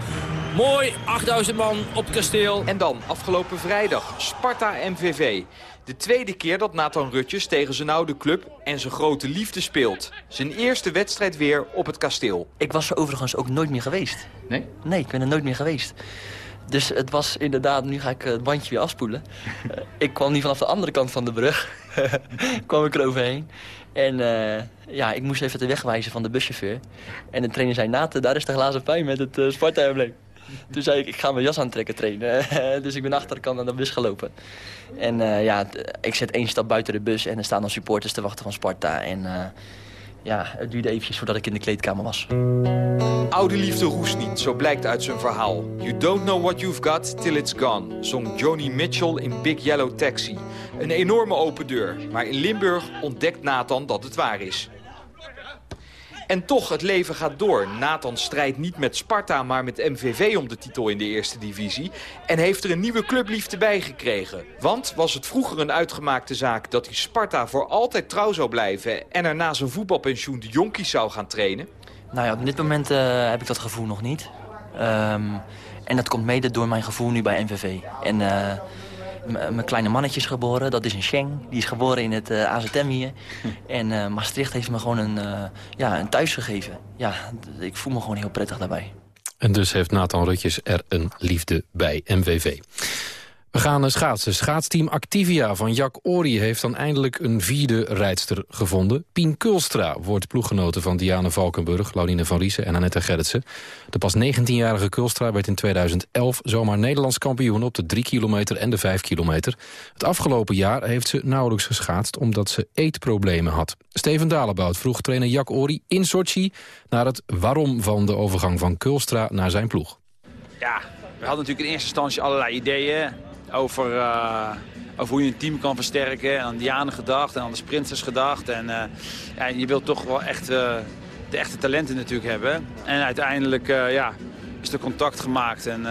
Mooi, 8000 man op het kasteel. En dan, afgelopen vrijdag, Sparta-MVV. De tweede keer dat Nathan Rutjes tegen zijn oude club en zijn grote liefde speelt. Zijn eerste wedstrijd weer op het kasteel. Ik was er overigens ook nooit meer geweest. Nee? Nee, ik ben er nooit meer geweest. Dus het was inderdaad, nu ga ik het bandje weer afspoelen. Eh, ik kwam niet vanaf de andere kant van de brug. kwam ik er overheen. En uh, ja, ik moest even de weg wijzen van de buschauffeur. En de trainer zei, Nathan, daar is de glazen pijn met het uh, Sparta-embleem. Toen zei ik, ik ga mijn jas aantrekken trainen. dus ik ben achter de kant aan de bus gelopen. En uh, ja, ik zet één stap buiten de bus en er staan dan supporters te wachten van Sparta. En uh, ja, het duurde eventjes voordat ik in de kleedkamer was. Oude liefde roest niet, zo blijkt uit zijn verhaal. You don't know what you've got till it's gone, zong Joni Mitchell in Big Yellow Taxi. Een enorme open deur, maar in Limburg ontdekt Nathan dat het waar is. En toch, het leven gaat door. Nathan strijdt niet met Sparta, maar met MVV om de titel in de eerste divisie. En heeft er een nieuwe clubliefde bij gekregen. Want was het vroeger een uitgemaakte zaak dat hij Sparta voor altijd trouw zou blijven... en er na zijn voetbalpensioen de jonkies zou gaan trainen? Nou ja, op dit moment uh, heb ik dat gevoel nog niet. Um, en dat komt mede door mijn gevoel nu bij MVV. En... Uh, mijn kleine mannetje is geboren, dat is een Sheng. Die is geboren in het eh, AZM hier. En uh, Maastricht heeft me gewoon een, uh, ja, een thuis gegeven. Ja, ik voel me gewoon heel prettig daarbij. En dus heeft Nathan Rutjes er een liefde bij MVV. We gaan schaatsen. Schaatsteam Activia van Jack Ori heeft dan eindelijk een vierde rijdster gevonden. Pien Kulstra wordt ploeggenote van Diane Valkenburg, Laurine van Riesen en Annette Gerritsen. De pas 19-jarige Kulstra werd in 2011 zomaar Nederlands kampioen op de 3 kilometer en de 5 kilometer. Het afgelopen jaar heeft ze nauwelijks geschaatst omdat ze eetproblemen had. Steven Dalebout vroeg trainer Jack Ori in Sochi naar het waarom van de overgang van Kulstra naar zijn ploeg. Ja, we hadden natuurlijk in eerste instantie allerlei ideeën over, uh, over hoe je een team kan versterken. En aan Diane gedacht en aan de sprinters gedacht. En uh, ja, je wilt toch wel echt uh, de echte talenten natuurlijk hebben. En uiteindelijk ja, is er contact gemaakt. En,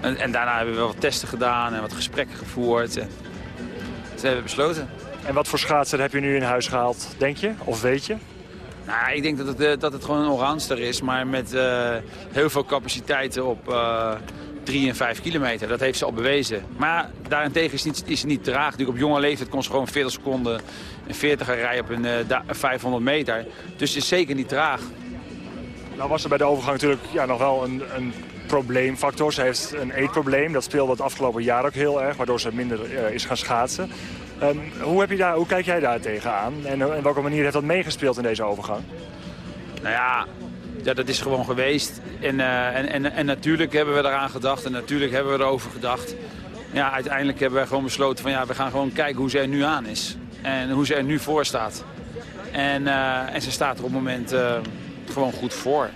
en, en, daarna hebben we wel wat testen gedaan en wat gesprekken gevoerd. En toen hebben we besloten. En wat voor schaatser heb je nu in huis gehaald, denk je? Of weet je? Nou, ik denk dat het, dat het gewoon een allroundster is, maar met heel veel capaciteiten op 3 en 5 kilometer. Dat heeft ze al bewezen. Maar daarentegen is, niet, is ze niet traag. op jonge leeftijd kon ze gewoon 40 seconden en 40 rijden op een uh, eh, 500 meter. Dus is zeker niet traag. Nou was er bij de overgang natuurlijk ja, nog wel een, een probleemfactor. Ze heeft een eetprobleem. Dat speelde het afgelopen jaar ook heel erg, waardoor ze minder uh, is gaan schaatsen. Ehm, hoe, heb je daar, hoe kijk jij daar tegenaan? En in welke manier heeft dat meegespeeld in deze overgang? Nou ja, ja dat is gewoon geweest. En, eh, en, en, en natuurlijk hebben we eraan gedacht en natuurlijk hebben we erover gedacht. Ja, uiteindelijk hebben we gewoon besloten van ja, we gaan gewoon kijken hoe ze er nu aan is. En hoe ze er nu voor staat. En, eh, en ze staat er op het moment uh, gewoon goed voor.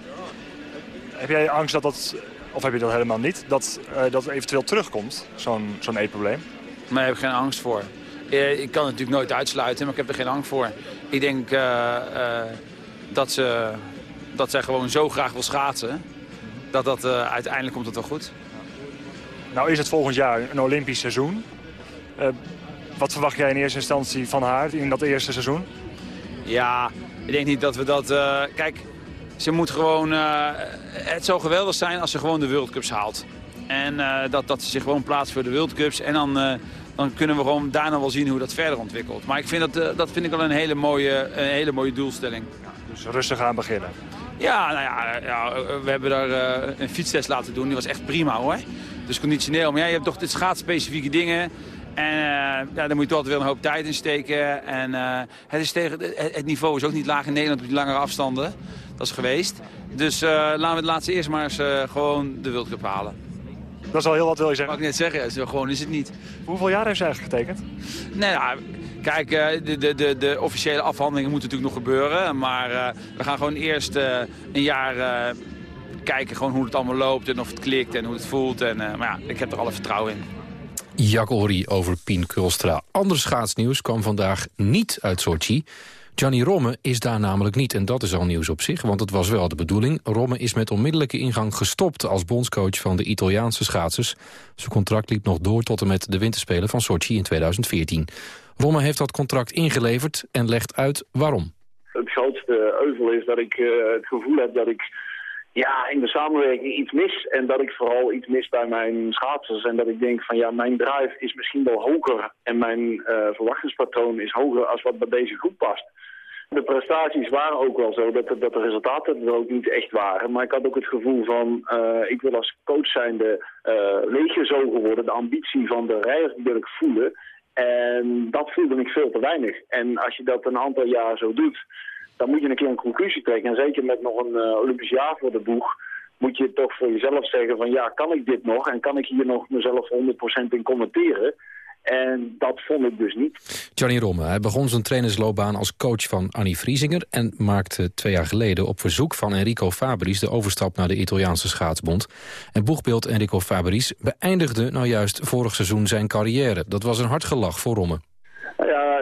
Heb jij angst dat dat, of heb je dat helemaal niet, dat dat eventueel terugkomt, zo'n zo'n eetprobleem? Nee, daar heb ik geen angst voor. Ik kan het natuurlijk nooit uitsluiten, maar ik heb er geen angst voor. Ik denk dat, ze, dat zij gewoon zo graag wil schaatsen, dat dat uiteindelijk komt het wel goed. Nou is het volgend jaar een Olympisch seizoen. wat verwacht jij in eerste instantie van haar in dat eerste seizoen? Ja, ik denk niet dat we dat... Uh, kijk, ze moet gewoon... Het zou geweldig zijn als ze gewoon de World Cups haalt. En dat, dat ze zich gewoon plaatst voor de World Cups. En dan, dan kunnen we gewoon daarna wel zien hoe dat verder ontwikkelt. Maar ik vind dat, dat vind ik wel een hele mooie, een hele mooie doelstelling. Ja, dus rustig aan beginnen. Ja, nou ja, ja we hebben daar een fietstest laten doen. Die was echt prima hoor. Dus conditioneel. Maar ja, je hebt toch dit schaatsspecifieke dingen. En uh, ja, daar moet je toch altijd wel een hoop tijd in steken. En uh, het, is tegen, het niveau is ook niet laag in Nederland op die langere afstanden. Dat is geweest. Dus laten we het laatste eerst maar eens gewoon de World halen. Dat is al heel wat, wil je zeggen? Mag ik net zeggen, ja, gewoon is het niet. Hoeveel jaar heeft ze eigenlijk getekend? Nee, nou, kijk, de, de, de, de, officiële afhandelingen moeten natuurlijk nog gebeuren. Maar we gaan gewoon eerst een jaar kijken gewoon hoe het allemaal loopt en of het klikt en hoe het voelt. En, maar ja, ik heb er alle vertrouwen in. Jack over Pien Kulstra. Ander schaatsnieuws kwam vandaag niet uit Sochi. Gianni Romme is daar namelijk niet en dat is al nieuws op zich, want het was wel de bedoeling. Romme is met onmiddellijke ingang gestopt als bondscoach van de Italiaanse schaatsers. Zijn contract liep nog door tot en met de winterspelen van Sochi in 2014. Romme heeft dat contract ingeleverd en legt uit waarom. Het grootste euvel is dat ik uh, het gevoel heb dat ik ja, in de samenwerking iets mis. En dat ik vooral iets mis bij mijn schaatsers. En dat ik denk van ja, mijn drive is misschien wel hoger. En mijn uh, verwachtingspatroon is hoger als wat bij deze groep past. De prestaties waren ook wel zo dat dat de resultaten er ook niet echt waren. Maar ik had ook het gevoel van, uh, ik wil als coach zijnde uh, leeggezogen worden. De ambitie van de rijder wil ik voelen. En dat voelde ik veel te weinig. En als je dat een aantal jaar zo doet dan moet je een keer een conclusie trekken. En zeker met nog een uh, Olympisch jaar voor de boeg moet je toch voor jezelf zeggen van ja, kan ik dit nog? En kan ik hier nog mezelf 100% in commenteren? En dat vond ik dus niet. Johnny Romme, hij begon zijn trainersloopbaan als coach van Annie Vriesinger... en maakte twee jaar geleden op verzoek van Enrico Fabris... de overstap naar de Italiaanse schaatsbond. En boegbeeld Enrico Fabris beëindigde nou juist vorig seizoen zijn carrière. Dat was een hard gelach voor Romme. Ja,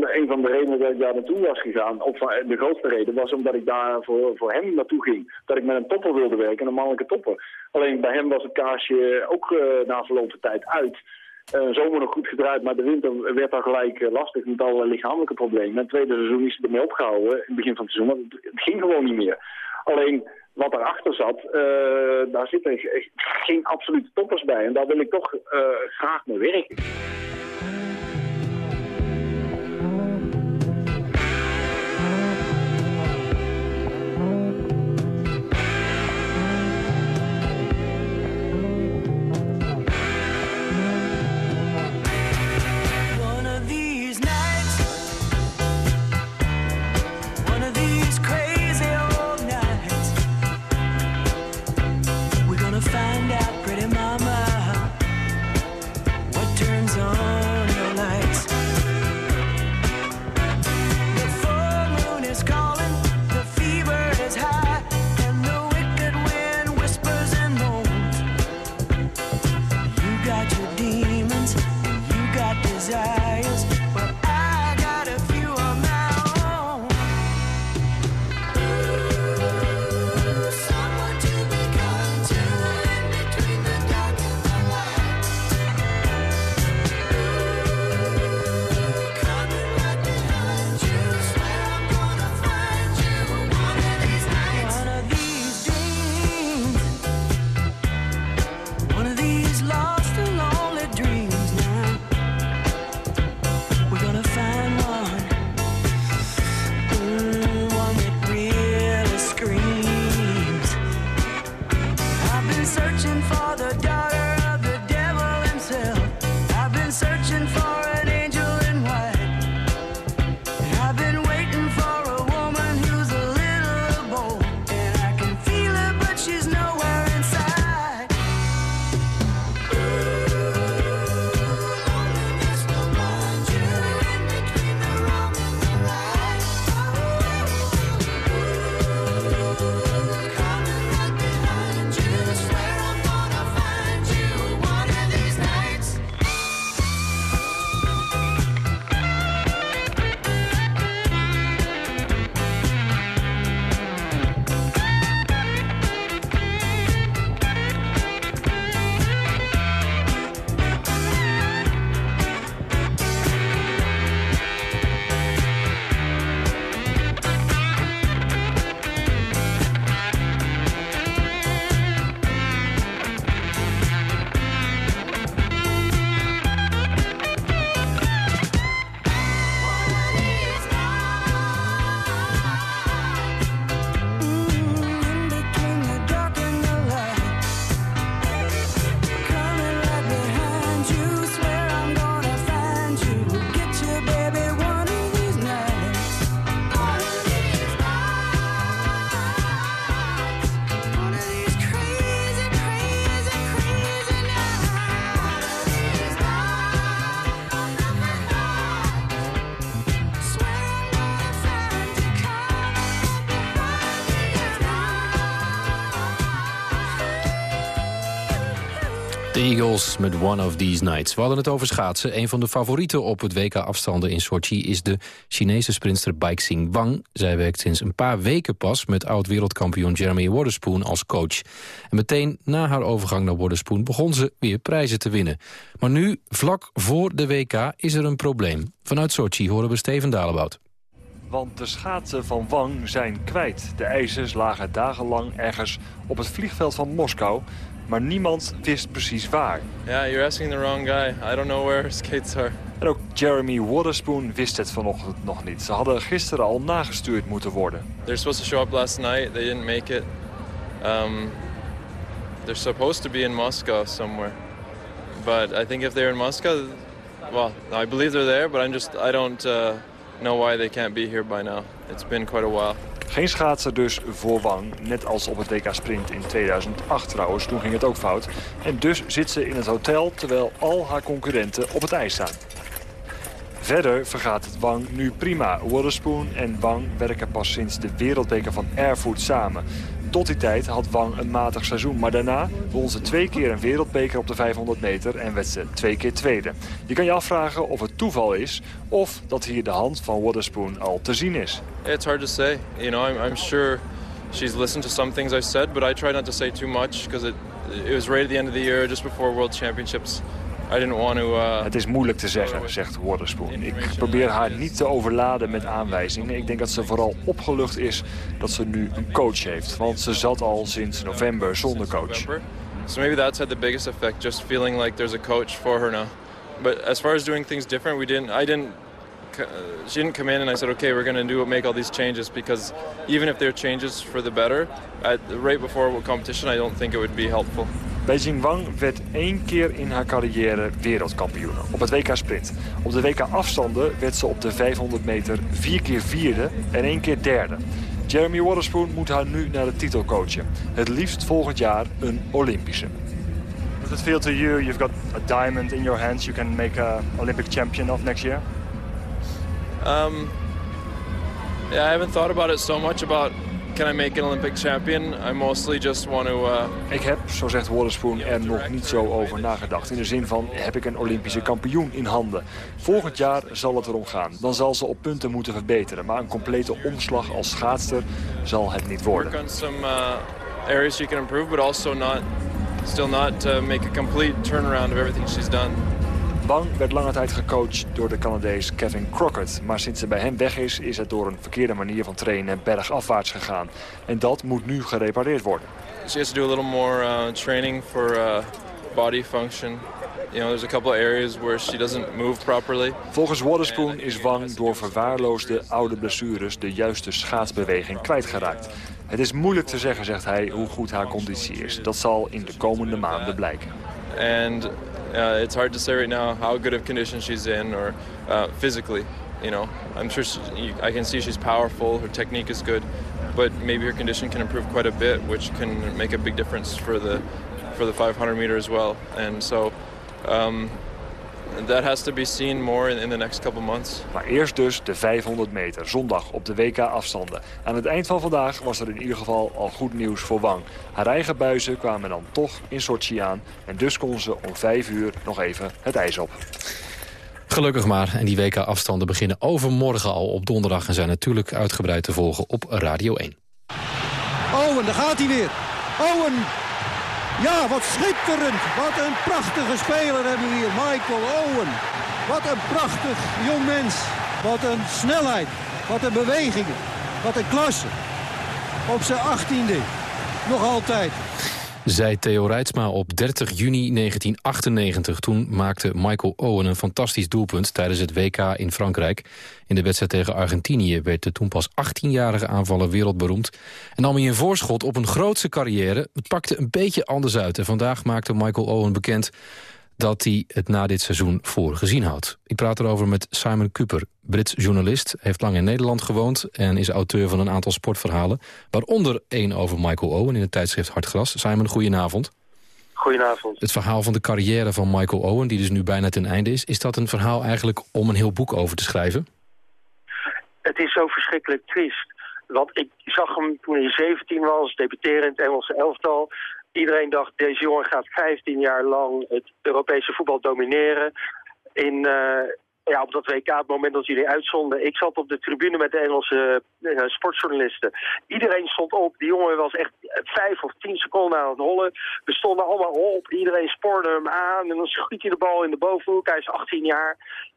de, een van de redenen dat ik daar naartoe was gegaan, of de grootste reden, was omdat ik daar voor, voor hem naartoe ging. Dat ik met een topper wilde werken, een mannelijke topper. Alleen bij hem was het kaarsje ook uh, na verloop tijd uit. Uh, zomer nog goed gedraaid, maar de winter werd dan gelijk uh, lastig met alle lichamelijke problemen. En het tweede seizoen is ermee opgehouden, in het begin van het seizoen, want het, het ging gewoon niet meer. Alleen wat erachter zat, daar zitten geen absolute toppers bij. En daar wil ik toch graag mee werken. Met One of These Nights. We hadden het over schaatsen. Een van de favorieten op het WK-afstanden in Sochi... is de Chinese sprinter Baixing Wang. Zij werkt sinds een paar weken pas met oud-wereldkampioen Jeremy Waterspoon als coach. En meteen na haar overgang naar Waterspoon begon ze weer prijzen te winnen. Maar nu, vlak voor de WK, is er een probleem. Vanuit Sochi horen we Steven Dalebout. Want de schaatsen van Wang zijn kwijt. De ijzers lagen dagenlang ergens op het vliegveld van Moskou maar niemand wist precies waar. Yeah, you're asking the wrong guy. I don't know where skates are. En ook Jeremy Waterspoon wist het vanochtend nog niet. Ze hadden gisteren al nagestuurd moeten worden. They're supposed to show up last night. They didn't make it. Um, they're supposed to be in Moscow somewhere. But I think if they're in Moscow, well, I believe they're there, but I'm just I don't uh, know why they can't be here by now. It's been quite a while. Geen schaatser dus voor Wang, net als op het WK Sprint in 2008 trouwens. Toen ging het ook fout. En dus zit ze in het hotel terwijl al haar concurrenten op het ijs staan. Verder vergaat het Wang nu prima. Waterspoon en Wang werken pas sinds de wereldbeker van Airfoot samen. Tot die tijd had Wang een matig seizoen. Maar daarna won ze twee keer een wereldbeker op de 500 meter en werd ze twee keer tweede. Je kan je afvragen of het toeval is of dat hier de hand van Waterspoon al te zien is. It's hard to say. You know, I'm, I'm sure she's listened to some things I said, but I try not to say too much because it, it was right at the end of the year, just before World Championships. I didn't want to, uh... Het is moeilijk te zeggen, zegt Waterspoon. Ik probeer haar niet te overladen met aanwijzingen. Ik denk dat ze vooral opgelucht is dat ze nu een coach heeft. Want ze zat al sinds november zonder coach. So maybe that's had the biggest effect, just feeling like there's a coach for her now. But as far as doing things different, we didn't. I didn't. She didn't come in and I said, okay, we're going to do make all these changes because even if they're changes for the better, at, right before competition, I don't think it would be helpful. Beijing Wang werd één keer in haar carrière wereldkampioen op het WK Sprint. Op de WK afstanden werd ze op de 500 meter vier keer vierde en één keer derde. Jeremy Waterspoon moet haar nu naar de titel coachen. Het liefst volgend jaar een Olympische. Does it feel to you you've got a diamond in your hands you can make a Olympic champion of next year? Um, yeah, I haven't thought about it so much about can I make an Olympic champion. I mostly just want to. Uh... Ik heb, zo zegt Waterspoon, er nog niet zo over nagedacht. In de zin van, heb ik een Olympische kampioen in handen? Volgend jaar zal het erom gaan. Dan zal ze op punten moeten verbeteren. Maar een complete omslag als schaatster zal het niet worden. Work on some uh, areas she can improve, but also not, still not uh, make a complete turnaround of everything she's done. Wang werd lange tijd gecoacht door de Canadees Kevin Crockett. Maar sinds ze bij hem weg is, is het door een verkeerde manier van trainen bergafwaarts gegaan. En dat moet nu gerepareerd worden. She has to do a little more uh, training for uh, body function. You know, there's a couple of areas where she doesn't move properly. Volgens Waterspoon is Wang door verwaarloosde oude blessures de juiste schaatsbeweging kwijtgeraakt. Het is moeilijk te zeggen, zegt hij, hoe goed haar conditie is. Dat zal in de komende maanden blijken. And uh, it's hard to say right now how good of condition she's in or uh, physically. You know, I'm sure she, I can see she's powerful. Her technique is good, but maybe her condition can improve quite a bit, which can make a big difference for the for the 500 meter as well. And so. Um, that has to be seen more in, in the next couple months. Maar eerst dus de 500 meter, zondag op de WK-afstanden. Aan het eind van vandaag was er in ieder geval al goed nieuws voor Wang. Haar eigen buizen kwamen dan toch in Sochi aan. En dus kon ze om 5 uur nog even het ijs op. Gelukkig maar. En die WK-afstanden beginnen overmorgen al op donderdag... en zijn natuurlijk uitgebreid te volgen op Radio 1. Owen, daar gaat hij weer. Owen ja, wat schitterend. Wat een prachtige speler hebben we hier. Michael Owen. Wat een prachtig jong mens. Wat een snelheid. Wat een bewegingen. Wat een klasse. Op zijn achttiende. Nog altijd. Zei Theo Reitsma op 30 juni 1998. Toen maakte Michael Owen een fantastisch doelpunt tijdens het WK in Frankrijk. In de wedstrijd tegen Argentinië werd de toen pas 18-jarige aanvaller wereldberoemd. En nam hij een voorschot op een grootse carrière. Het pakte een beetje anders uit. En vandaag maakte Michael Owen bekend dat hij het na dit seizoen voor gezien houdt. Ik praat erover met Simon Cooper, Brits journalist. heeft lang in Nederland gewoond en is auteur van een aantal sportverhalen. Waaronder één over Michael Owen in het tijdschrift Hartgras. Simon, goedenavond. Goedenavond. Het verhaal van de carrière van Michael Owen, die dus nu bijna ten einde is... is dat een verhaal eigenlijk om een heel boek over te schrijven? Het is zo verschrikkelijk triest. Want ik zag hem toen hij 17 was, debuteren in het Engelse elftal. Iedereen dacht, deze jongen gaat 15 jaar lang het Europese voetbal domineren. In, eh, ja, op dat WK, het moment dat jullie uitzonden. Ik zat op de tribune met de Engelse eh, sportjournalisten. Iedereen stond op. Die jongen was echt vijf of tien seconden aan het hollen. We stonden allemaal op. Iedereen spoorde hem aan. En dan schiet hij de bal in de bovenhoek. Hij is 18 jaar.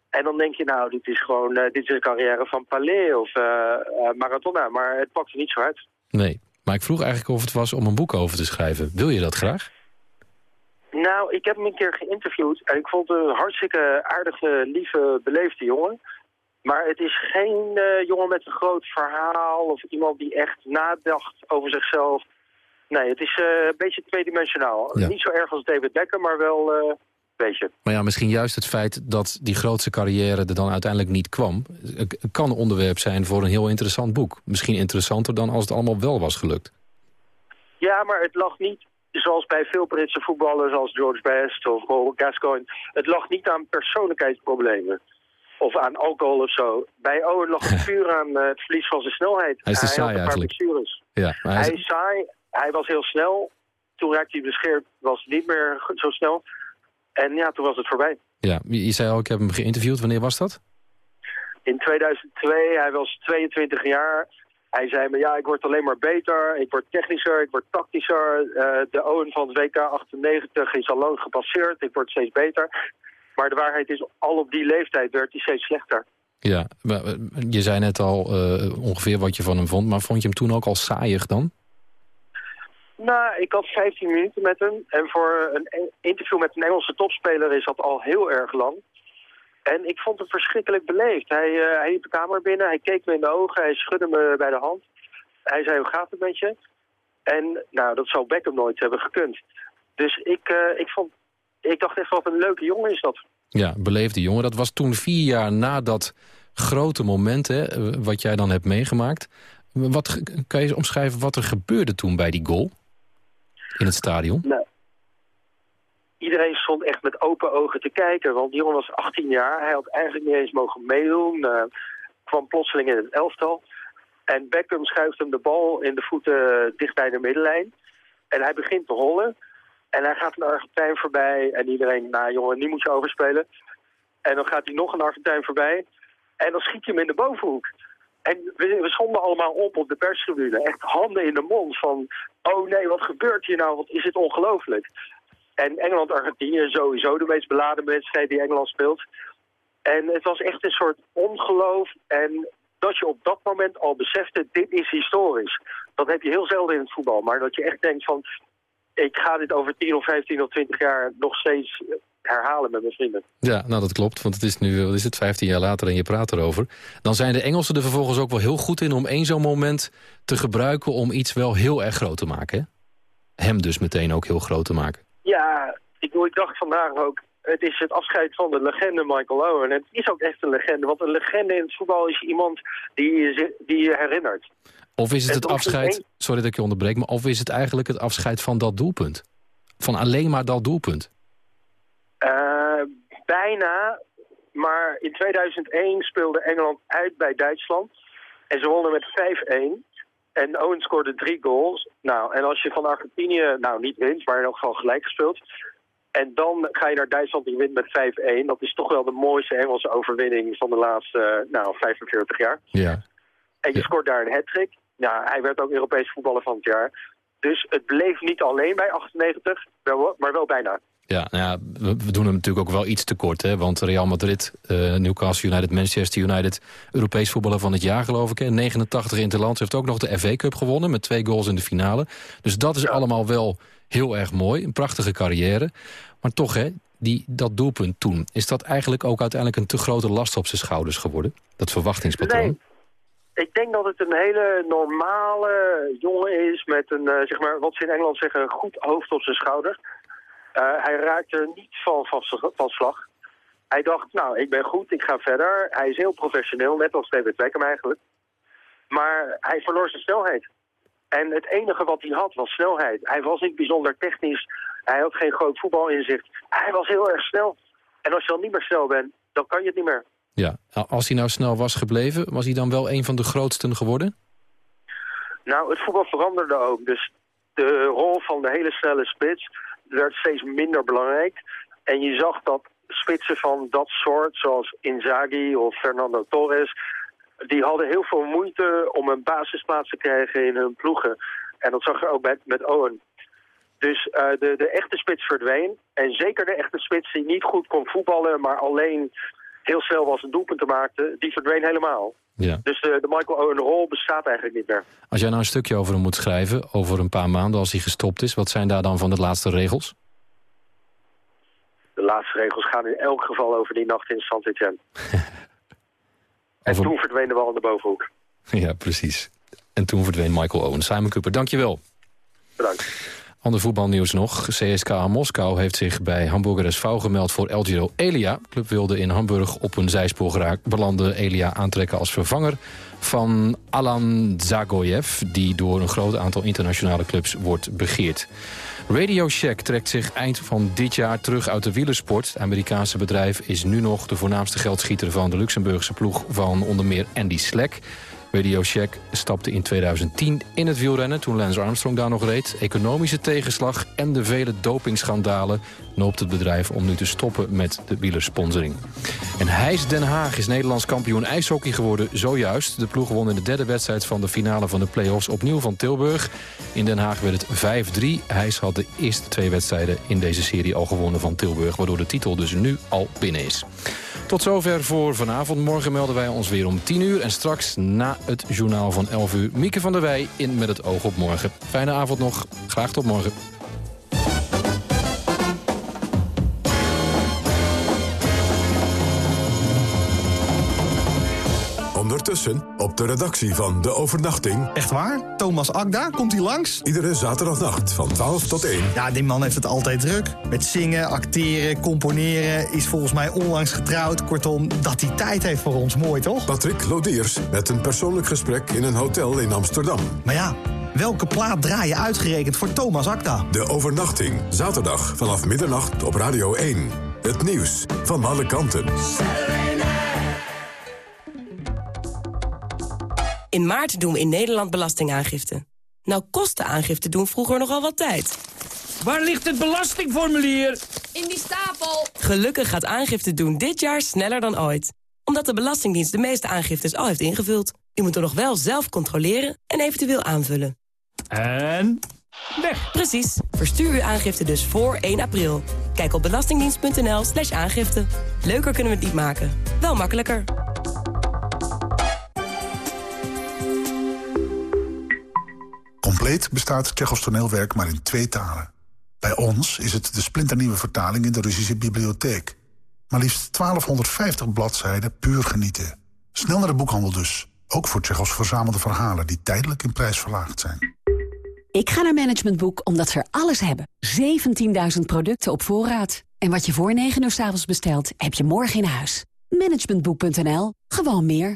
En dan denk je, nou, dit is gewoon eh, dit is een carrière van Palais of uh, uh, Maradona. Maar het pakt er niet zo uit. Nee, maar ik vroeg eigenlijk of het was om een boek over te schrijven. Wil je dat graag? Nou, ik heb hem een keer geïnterviewd en ik vond het een hartstikke aardige, lieve, beleefde jongen. Maar het is geen uh, jongen met een groot verhaal of iemand die echt nadacht over zichzelf. Nee, het is uh, een beetje tweedimensionaal. Ja. Niet zo erg als David Beckham, maar wel uh, Maar ja, misschien juist het feit dat die grootste carrière er dan uiteindelijk niet kwam... kan onderwerp zijn voor een heel interessant boek. Misschien interessanter dan als het allemaal wel was gelukt. Ja, maar het lag niet zoals bij veel Britse voetballers als George Best of Gascoigne, het lag niet aan persoonlijkheidsproblemen. Of aan alcohol of zo. Bij Owen lag het puur aan uh, het verlies van zijn snelheid. Hij is te hij saai eigenlijk. Ja, hij, hij is saai, hij was heel snel. Toen raakte hij bescheerd, was niet meer zo snel. En ja, toen was het voorbij. Ja, je zei al, ik heb hem geïnterviewd. Wanneer was dat? In 2002, hij was 22 jaar. Hij zei me, ja, ik word alleen maar beter, ik word technischer, ik word tactischer. Uh, de Owen van het WK 98 is al lang gepasseerd, ik word steeds beter. Maar de waarheid is, al op die leeftijd werd hij steeds slechter. Ja, maar je zei net al uh, ongeveer wat je van hem vond, maar vond je hem toen ook al saaiig dan? Nou, ik had 15 minuten met hem. En voor een interview met een Engelse topspeler is dat al heel erg lang. En ik vond hem verschrikkelijk beleefd. Hij, uh, hij liep de kamer binnen, hij keek me in de ogen, hij schudde me bij de hand. Hij zei, hoe gaat het met je? En nou, dat zou Beckham nooit hebben gekund. Dus ik, uh, ik, vond, ik dacht echt, wat een leuke jongen is dat. Ja, beleefde jongen. Dat was toen vier jaar na dat grote moment, wat jij dan hebt meegemaakt. Wat, kan je omschrijven wat er gebeurde toen bij die goal? In het stadion? Nou, iedereen stond echt met open ogen te kijken. Want die jongen was 18 jaar. Hij had eigenlijk niet eens mogen meedoen. Uh, kwam plotseling in het elftal. En Beckham schuift hem de bal in de voeten dicht bij de middenlijn. En hij begint te rollen. En hij gaat een Argentijn voorbij. En iedereen, nou jongen, die moet je overspelen. En dan gaat hij nog een Argentijn voorbij. En dan schiet hij hem in de bovenhoek. En we, stonden allemaal op op de perstribune. Echt handen in de mond van... Oh nee, wat gebeurt hier nou? Wat is het ongelooflijk? En Engeland-Argentinië sowieso de meest beladen wedstrijd die Engeland speelt. En het was echt een soort ongeloof. En dat je op dat moment al besefte, dit is historisch. Dat heb je heel zelden in het voetbal. Maar dat je echt denkt van, ik ga dit over 10 of 15 of 20 jaar nog steeds herhalen met mijn vrienden. Ja, nou dat klopt, want het is nu wat is het, 15 jaar later en je praat erover. Dan zijn de Engelsen er vervolgens ook wel heel goed in om één zo'n moment te gebruiken om iets wel heel erg groot te maken. Hè? Hem dus meteen ook heel groot te maken. Ja, ik, ik dacht vandaag ook, het is het afscheid van de legende Michael Owen. En het is ook echt een legende, want een legende in het voetbal is iemand die je, die je herinnert. Of is het het afscheid, sorry dat ik je onderbreek, maar of is het eigenlijk het afscheid van dat doelpunt? Van alleen maar dat doelpunt? Uh, bijna, maar in 2001 speelde Engeland uit bij Duitsland. En ze wonnen met 5-1. En Owen scoorde drie goals. Nou, en als je van Argentinië, nou niet wint, maar in elk geval gelijk gespeeld. En dan ga je naar Duitsland die wint met 5-1. Dat is toch wel de mooiste Engelse overwinning van de laatste, nou, 45 jaar. Ja. En je ja. scoort daar een hat-trick. Ja, hij werd ook Europees voetballer van het jaar. Dus het bleef niet alleen bij 98, maar wel bijna. Ja, nou ja, we doen hem natuurlijk ook wel iets tekort. Hè? Want Real Madrid, uh, Newcastle United, Manchester United... Europees voetballer van het jaar geloof ik. Hè? 89 Interlands heeft ook nog de FA Cup gewonnen... met twee goals in de finale. Dus dat is ja. allemaal wel heel erg mooi. Een prachtige carrière. Maar toch, hè, die, dat doelpunt toen... is dat eigenlijk ook uiteindelijk een te grote last op zijn schouders geworden? Dat verwachtingspatroon? Nee. Ik denk dat het een hele normale jongen is... met een, uh, zeg maar, wat ze in Engeland zeggen, een goed hoofd op zijn schouders... Uh, hij raakte niet van, van, van slag. Hij dacht, nou, ik ben goed, ik ga verder. Hij is heel professioneel, net als David Beckham eigenlijk. Maar hij verloor zijn snelheid. En het enige wat hij had was snelheid. Hij was niet bijzonder technisch. Hij had geen groot voetbalinzicht. Hij was heel erg snel. En als je dan niet meer snel bent, dan kan je het niet meer. Ja, als hij nou snel was gebleven, was hij dan wel een van de grootsten geworden? Nou, het voetbal veranderde ook. Dus de rol van de hele snelle spits werd steeds minder belangrijk. En je zag dat spitsen van dat soort, zoals Inzaghi of Fernando Torres... die hadden heel veel moeite om een basisplaats te krijgen in hun ploegen. En dat zag je ook met, met Owen. Dus uh, de, de echte spits verdween. En zeker de echte spits die niet goed kon voetballen... maar alleen heel snel was een doelpunt te maken, die verdween helemaal. Ja. Dus de, de Michael Owen rol bestaat eigenlijk niet meer. Als jij nou een stukje over hem moet schrijven, over een paar maanden als hij gestopt is... wat zijn daar dan van de laatste regels? De laatste regels gaan in elk geval over die nacht in Saint-Etienne. en toen verdween de bal in de bovenhoek. Ja, precies. En toen verdween Michael Owen. Simon Cooper, dankjewel. Bedankt. Ander voetbalnieuws nog. CSKA Moskou heeft zich bij Hamburger SV gemeld voor El Giro Elia. De club wilde in Hamburg op een zijspoor geraakt. Belanden Elia aantrekken als vervanger van Alan Zagoyev... die door een groot aantal internationale clubs wordt begeerd. Radio Shack trekt zich eind van dit jaar terug uit de wielersport. Het Amerikaanse bedrijf is nu nog de voornaamste geldschieter... van de Luxemburgse ploeg van onder meer Andy Slack... Radio Shack stapte in 2010 in het wielrennen toen Lance Armstrong daar nog reed. Economische tegenslag en de vele dopingschandalen noopt het bedrijf om nu te stoppen met de wielersponsoring. En Heijs Den Haag is Nederlands kampioen ijshockey geworden zojuist. De ploeg won in de derde wedstrijd van de finale van de play-offs opnieuw van Tilburg. In Den Haag werd het 5-3. Heijs had de eerste twee wedstrijden in deze serie al gewonnen van Tilburg... waardoor de titel dus nu al binnen is. Tot zover voor vanavond. Morgen melden wij ons weer om 10 uur. En straks na het journaal van 11 uur... Mieke van der Wij in Met het oog op morgen. Fijne avond nog. Graag tot morgen. Ondertussen op de redactie van De Overnachting. Echt waar? Thomas Akda, komt hij langs? Iedere zaterdagnacht van 12 tot 1. Ja, die man heeft het altijd druk. Met zingen, acteren, componeren, is volgens mij onlangs getrouwd. Kortom, dat hij tijd heeft voor ons, mooi toch? Patrick Lodiers met een persoonlijk gesprek in een hotel in Amsterdam. Maar ja, welke plaat draai je uitgerekend voor Thomas Akda? De Overnachting, zaterdag vanaf middernacht op Radio 1. Het nieuws van alle kanten. In maart doen we in Nederland belastingaangifte. Nou kostte aangifte doen vroeger nogal wat tijd. Waar ligt het belastingformulier? In die stapel. Gelukkig gaat aangifte doen dit jaar sneller dan ooit. Omdat de Belastingdienst de meeste aangiftes al heeft ingevuld. U moet er nog wel zelf controleren en eventueel aanvullen. En? Weg. Precies. Verstuur uw aangifte dus voor 1 april. Kijk op belastingdienst.nl slash aangifte. Leuker kunnen we het niet maken. Wel makkelijker. Compleet bestaat het Tsjechos toneelwerk maar in twee talen. Bij ons is het de splinternieuwe vertaling in de Russische bibliotheek. Maar liefst 1250 bladzijden puur genieten. Snel naar de boekhandel dus. Ook voor Tsjechos verzamelde verhalen die tijdelijk in prijs verlaagd zijn. Ik ga naar Management Boek omdat ze er alles hebben. 17.000 producten op voorraad. En wat je voor 9 uur s avonds bestelt, heb je morgen in huis. Managementboek.nl. Gewoon meer.